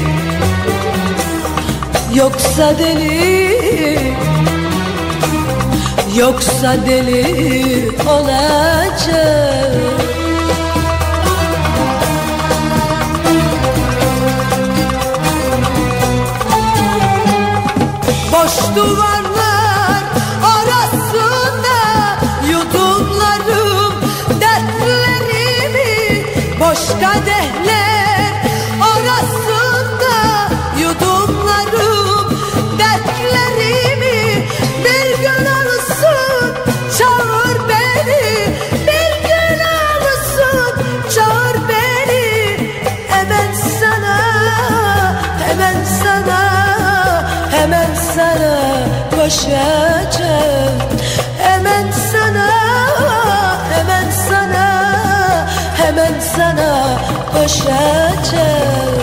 Speaker 15: Yoksa deli Yoksa deli olacağım Boş duvarlar arasında yudumlarım dertlerimi Boş kadehler
Speaker 16: coşacağım
Speaker 15: Hayatım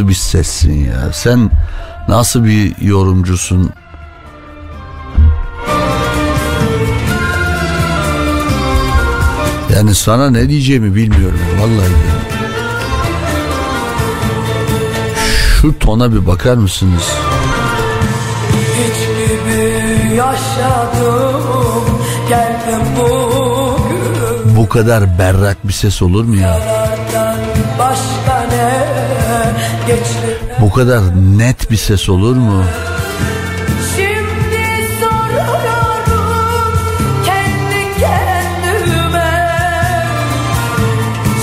Speaker 1: nasıl bir sessin ya? Sen nasıl bir yorumcusun? Yani sana ne diyeceğimi bilmiyorum vallahi. Şu tona bir bakar mısınız?
Speaker 15: Hiç gibi yaşadım Geldim bugün
Speaker 1: Bu kadar berrak bir ses olur mu ya? Bu kadar net bir ses olur mu?
Speaker 15: Şimdi soruyorum kendi kendime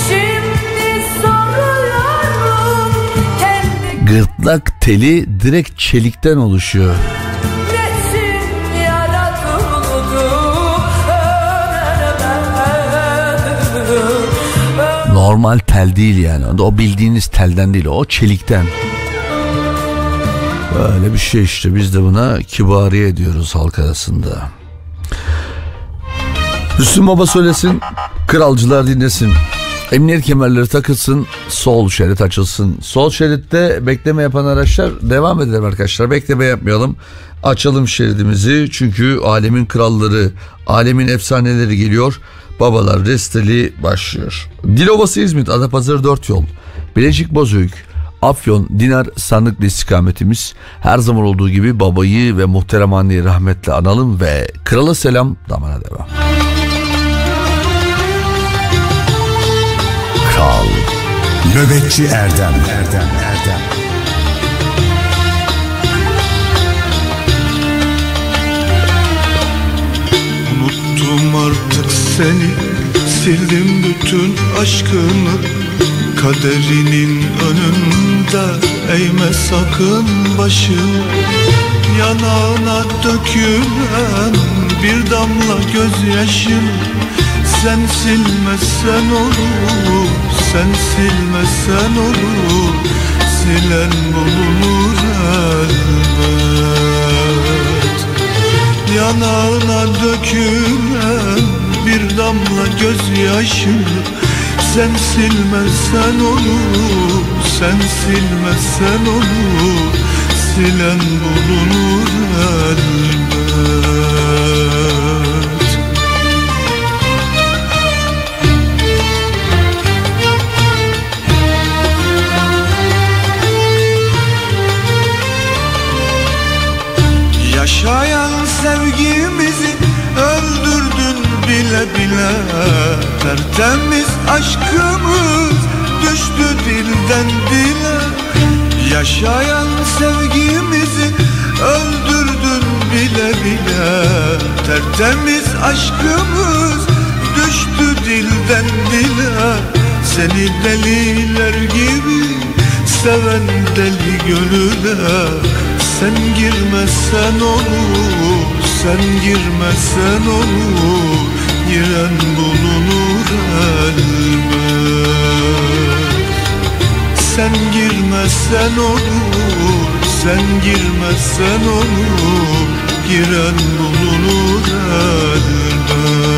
Speaker 15: Şimdi soruyorum kendi
Speaker 1: Gırtlak teli direkt çelikten oluşuyor. Normal tel değil yani. O bildiğiniz telden değil. O çelikten. Böyle bir şey işte. Biz de buna kibariye diyoruz halk arasında. Müslüm Baba söylesin. Kralcılar dinlesin. Emniyet kemerleri takılsın, sol şerit açılsın. Sol şeritte bekleme yapan araçlar devam edelim arkadaşlar. Bekleme yapmayalım. Açalım şeridimizi çünkü alemin kralları, alemin efsaneleri geliyor. Babalar resteli başlıyor. Dilovası İzmit, Adapazarı 4 yol. Bilecik Bozüyük, Afyon, Dinar Sandıklı istikametimiz. Her zaman olduğu gibi babayı ve muhterem anneyi rahmetle analım ve krala selam damana devam.
Speaker 5: Kral Nöbetçi Erdem Erdem Erdem
Speaker 9: Unuttum artık seni Sildim bütün aşkını. Kaderinin önünde Eğme sakın başını. Yanağına dökülen Bir damla gözyaşını Sen silmezsen olur Sen silmezsen olur. Silen bulunur elbet Yanağına dökülen bir damla gözyaşı. Sen silmezsen olur, sen silmezsen olur. Silen bulunur elbet. Yaşayan sevgimizi öldürdün bile bile. Tertemiz aşkımız düştü dilden dile. Yaşayan sevgimizi öldürdün bile bile. Tertemiz aşkımız düştü dilden dile. Seni deliler gibi seven deli gönüle sen girmezsen olur, sen girmezsen olur Giren bulunur elbet. Sen girmezsen olur, sen girmezsen olur Giren bulunur elbet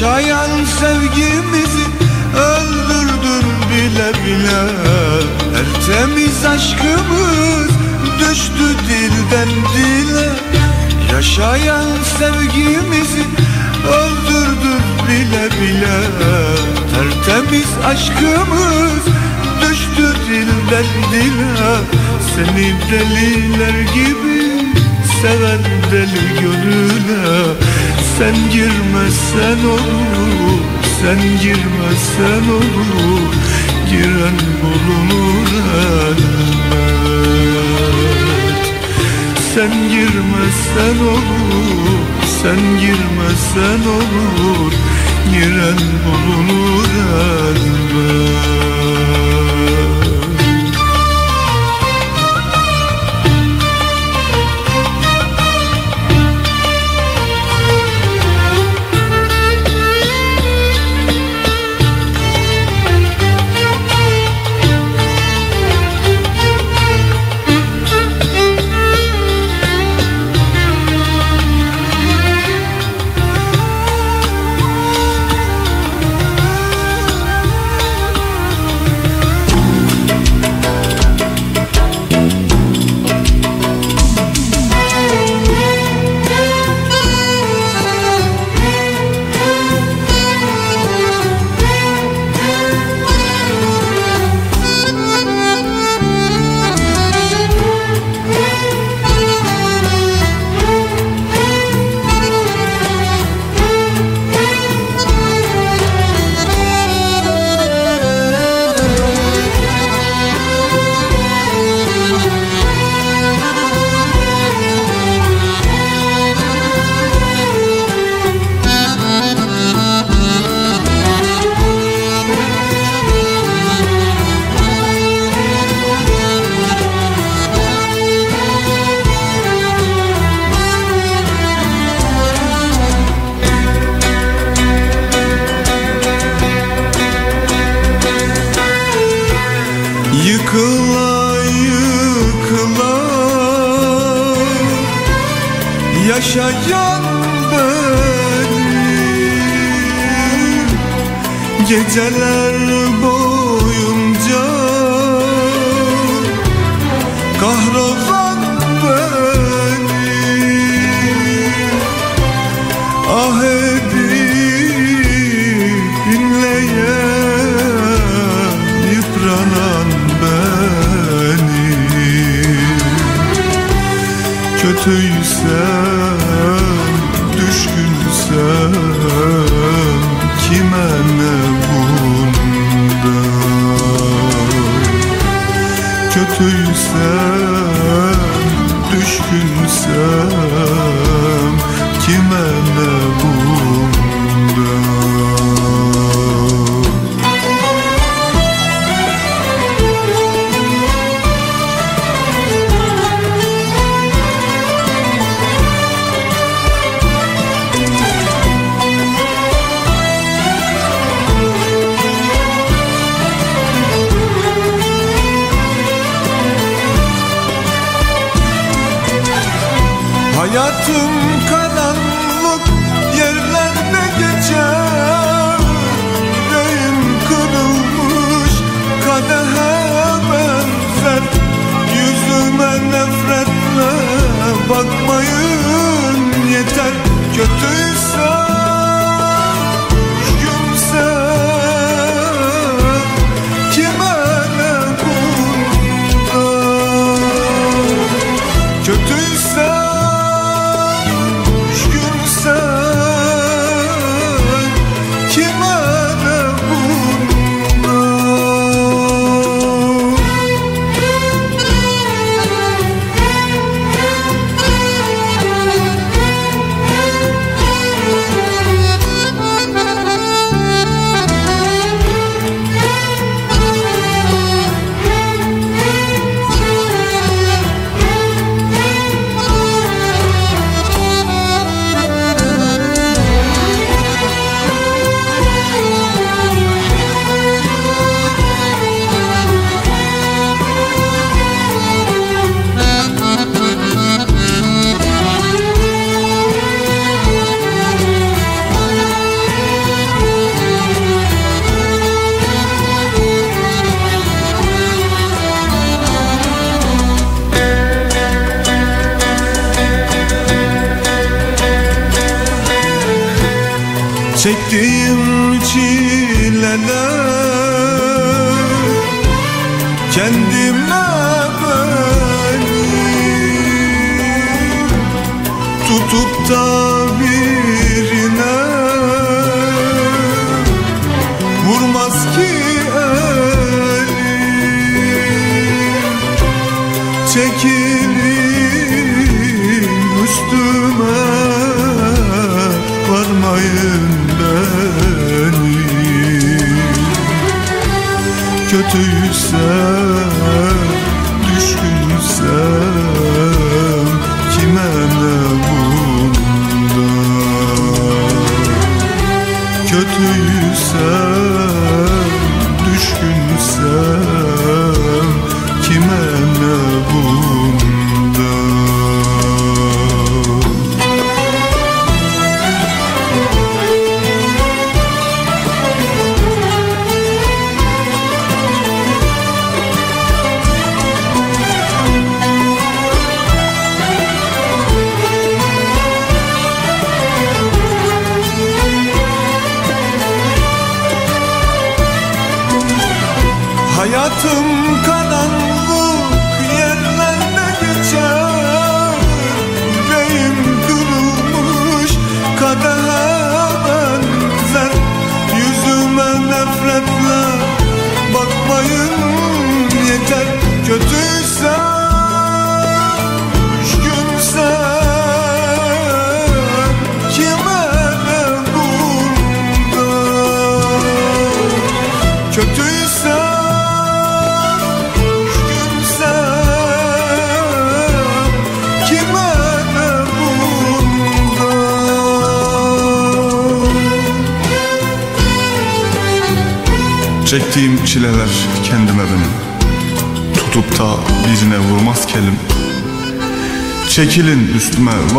Speaker 17: Yaşayan sevgimizi öldürdün bile bile. Tertemiz aşkımız düştü dilden dile. Yaşayan sevgimizi öldürdün bile bile. Tertemiz aşkımız düştü dilden dile. Seni deliler gibi seven deli gönüle Sen girmezsen olur Sen girmezsen olur Giren bulunur elbet. Sen girmezsen olur Sen girmezsen olur Giren bulunur elbet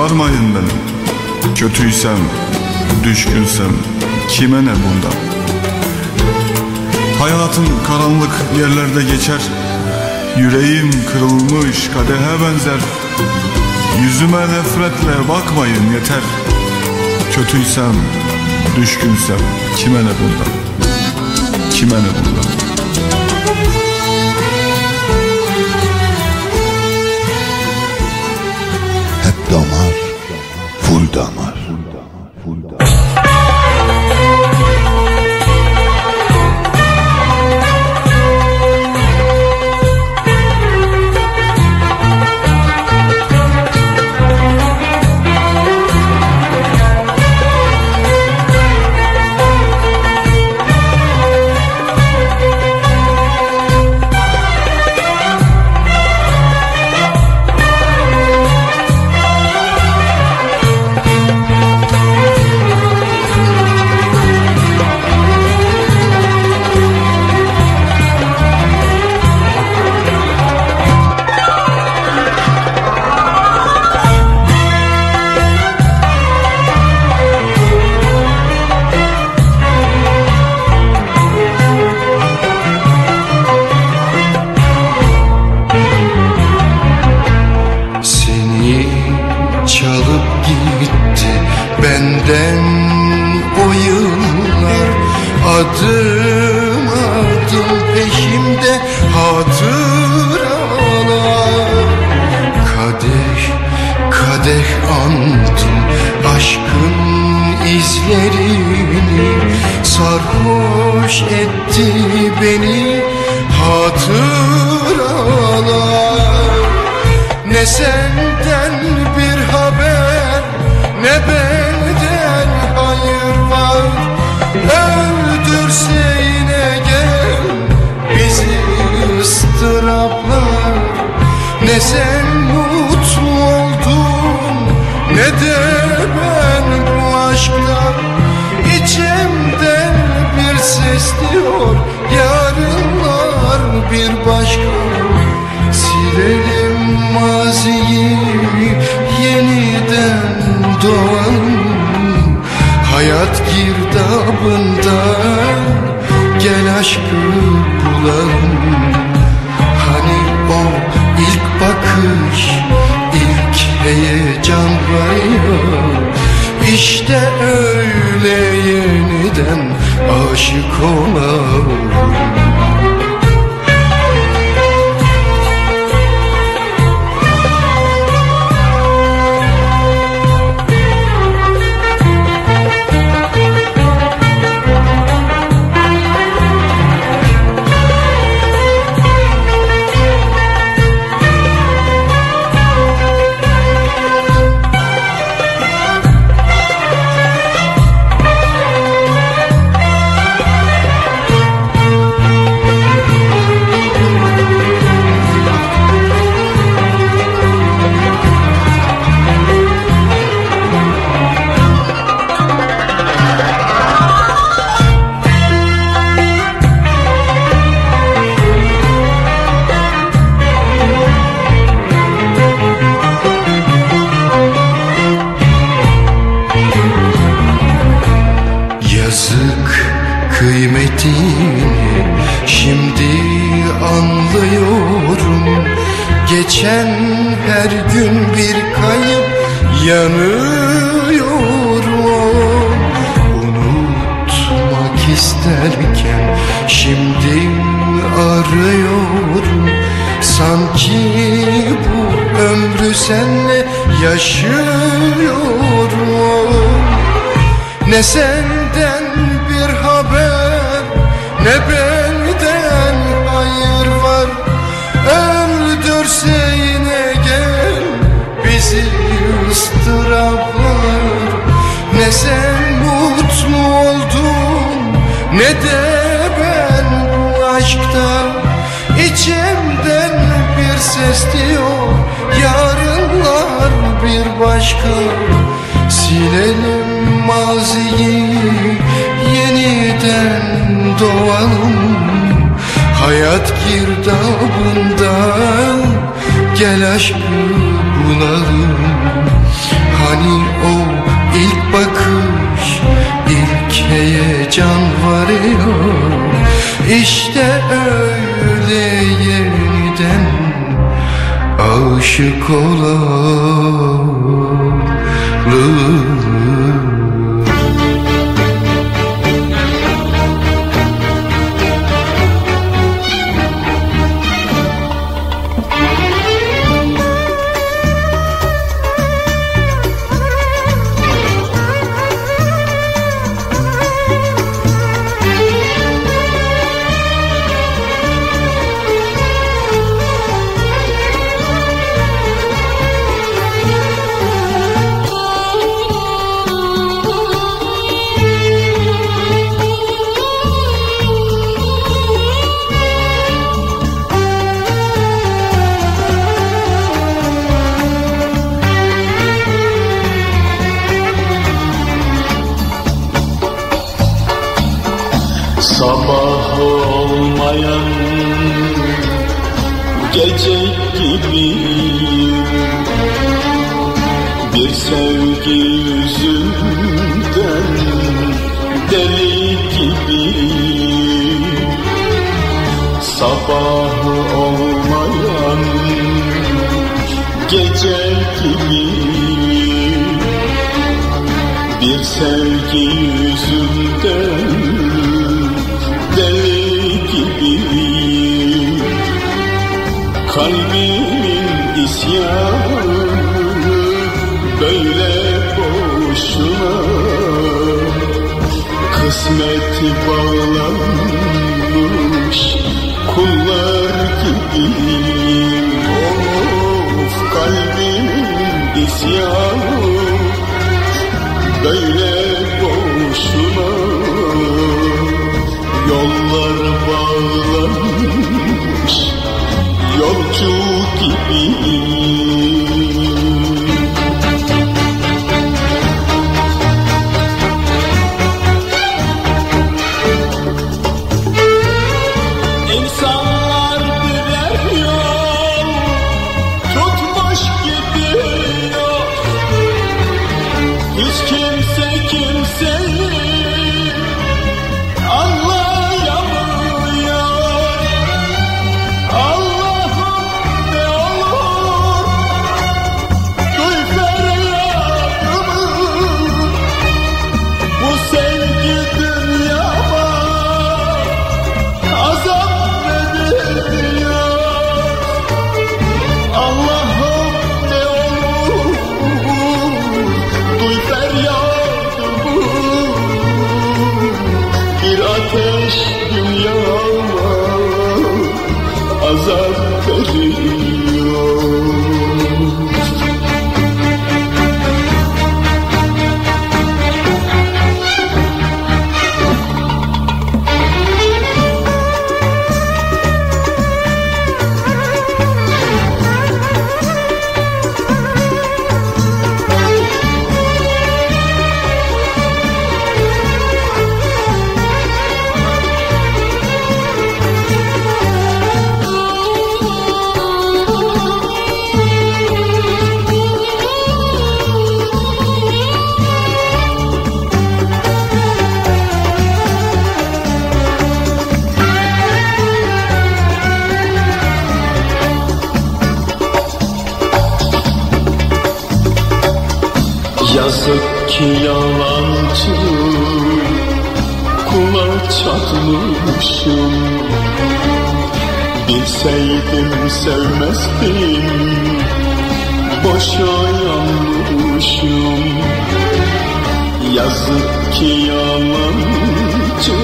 Speaker 18: Sarmayın beni. Kötüysem, düşkünsem kime ne bundan? Hayatım karanlık yerlerde geçer. Yüreğim kırılmış kadehe benzer. Yüzüme nefretle bakmayın yeter. Kötüysem, düşkünsem kime ne bundan? Kime ne bundan?
Speaker 19: Hep
Speaker 6: domar işte öyle yeniden aşık ona İşte öyle yeniden aşık olalım.
Speaker 2: Yazık ki yalancı Kula çatmışım. Bilseydim sevmezdim Boşa yanmışım. Yazık ki yalancı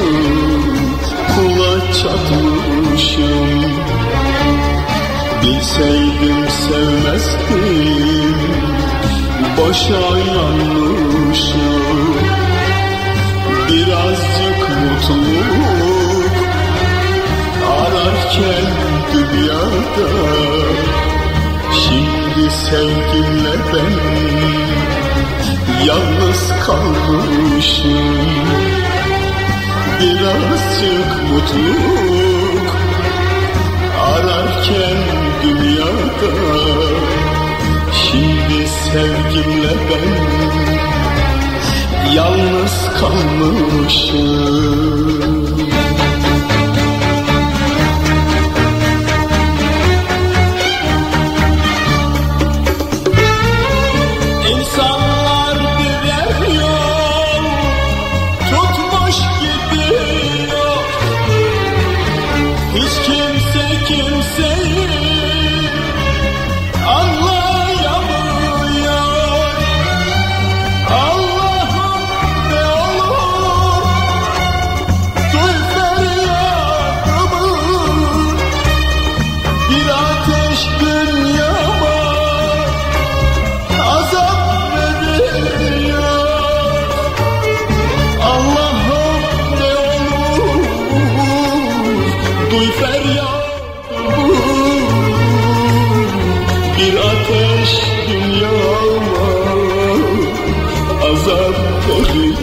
Speaker 2: Kula çatmışım. Bilseydim sevmezdim Boşa yanmışım. Birazcık mutluluk Ararken dünyada. Şimdi sevgimle ben Yalnız kalmışım. Birazcık mutluluk Ararken dünyada Şimdi sevgimle ben Yalnız kalmışım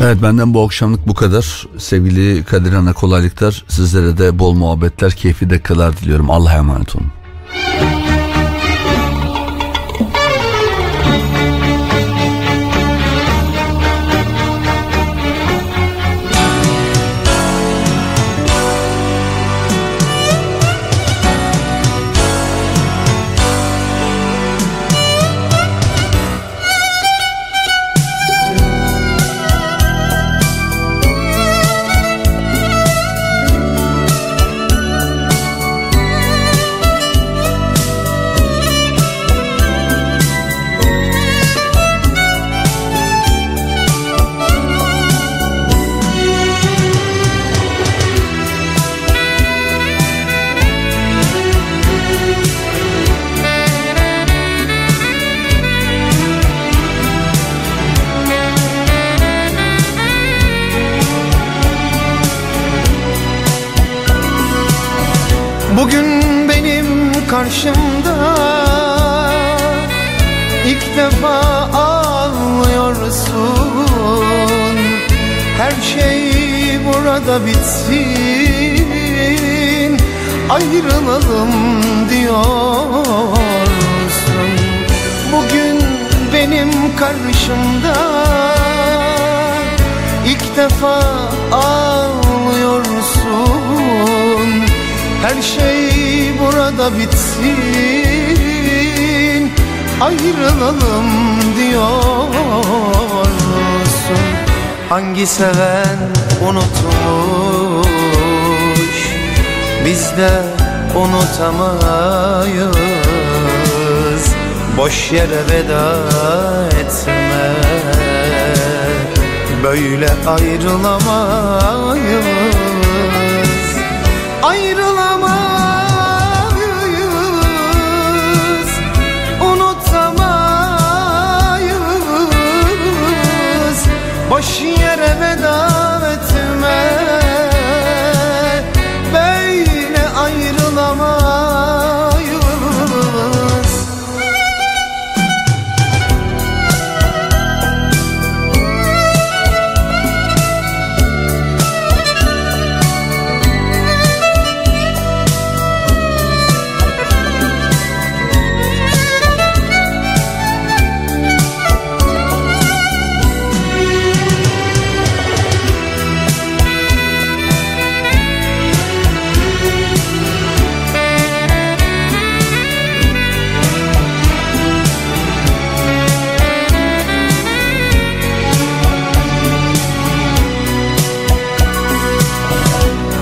Speaker 1: Evet benden bu akşamlık bu kadar. Sevgili Kadir Ana kolaylıklar. Sizlere de bol muhabbetler, keyifli dakikalar diliyorum. Allah'a emanet olun.
Speaker 9: Her şey burada bitsin. Ayrılalım diyorsun. Hangi seven unutmuş? Biz de unutamayız. Boş yere veda etme. Böyle ayrılamayız Boş yere veda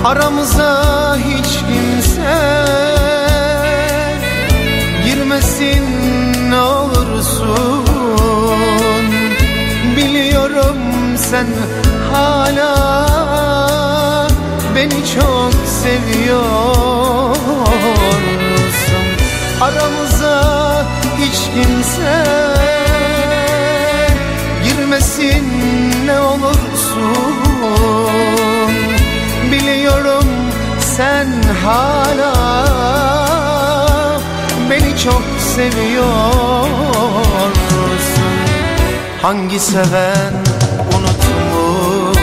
Speaker 9: Aramıza hiç kimse girmesin ne olursun. Biliyorum sen hala beni çok seviyorsun. Aramıza hiç kimse girmesin ne olursun sen hala beni çok seviyorsun. Hangi seven unutmuş?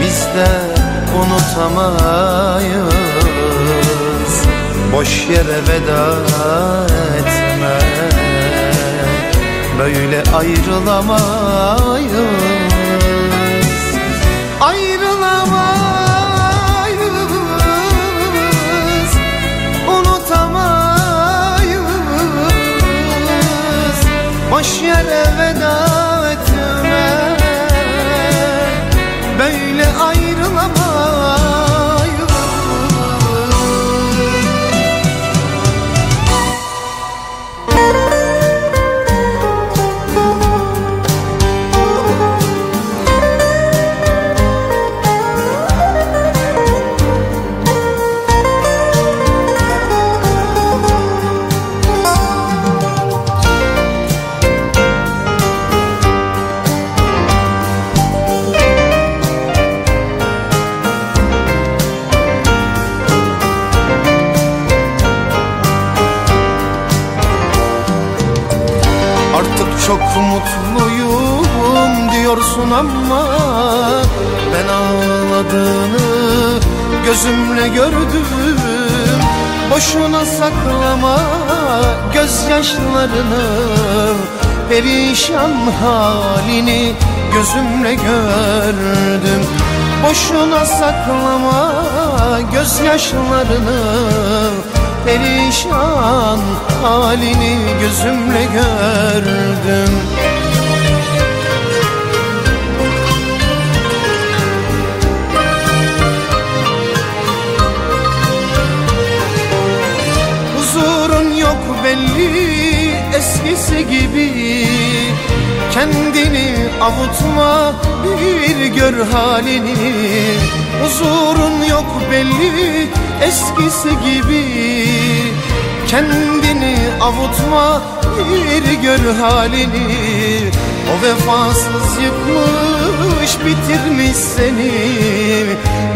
Speaker 9: Biz de unutamayız. Boş yere veda etme. Böyle ayrılamayız Boş yere veda diyorsun ama Ben ağladığını gözümle gördüm. Boşuna saklama gözyaşlarını Perişan halini gözümle gördüm. Boşuna saklama gözyaşlarını Perişan halini gözümle gördüm belli eskisi gibi. Kendini avutma bir gör halini. Huzurun yok belli eskisi gibi. Kendini avutma bir gör halini. O vefasız yıkmış bitirmiş seni.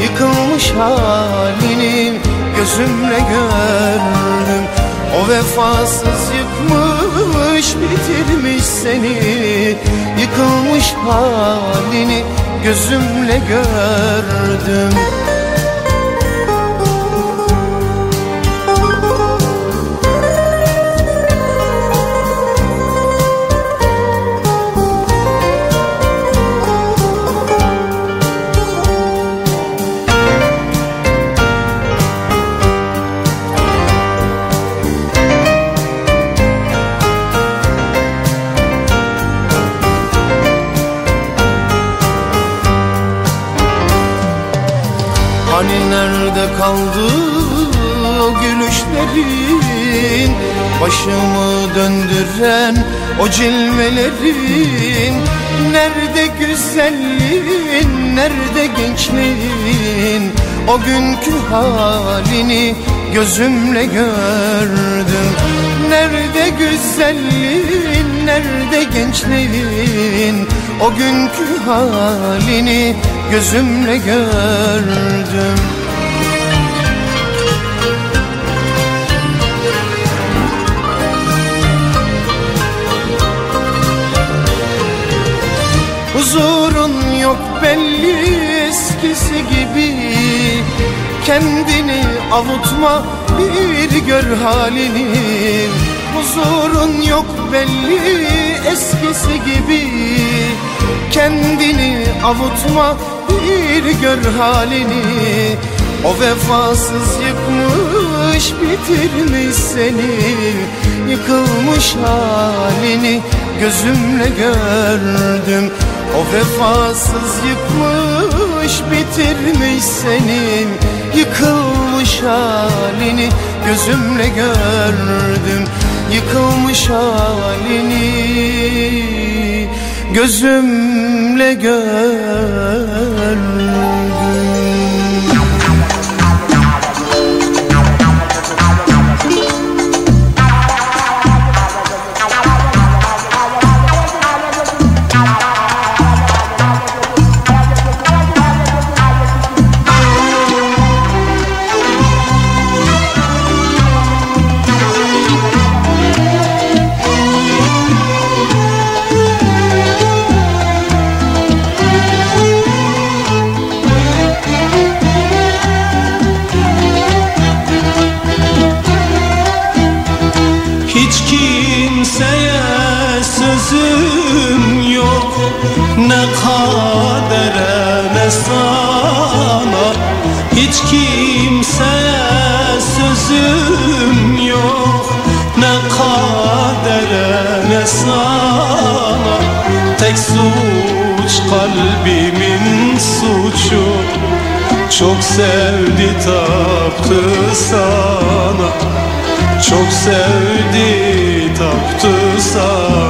Speaker 9: Yıkılmış halini gözümle gördüm O vefasız yıkmış bitirmiş seni. Yıkılmış halini gözümle gördüm o cilvelerin Nerede güzelliğin, nerede gençliğin? O günkü halini gözümle gördüm. Nerede güzelliğin, nerede gençliğin? O günkü halini gözümle gördüm Huzurun yok belli eskisi gibi. Kendini avutma bir gör halini. Huzurun yok belli eskisi gibi. Kendini avutma bir gör halini. O vefasız yıkmış bitirmiş seni. Yıkılmış halini gözümle gördüm O vefasız yıkmış
Speaker 6: bitirmiş senin Yıkılmış halini. Gözümle gördüm Yıkılmış halini. Gözümle gördüm
Speaker 3: Hiç kimseye sözüm yok. Ne kadere ne sana. Tek suç kalbimin suçu. Çok sevdi taptı sana. Çok sevdi taptı sana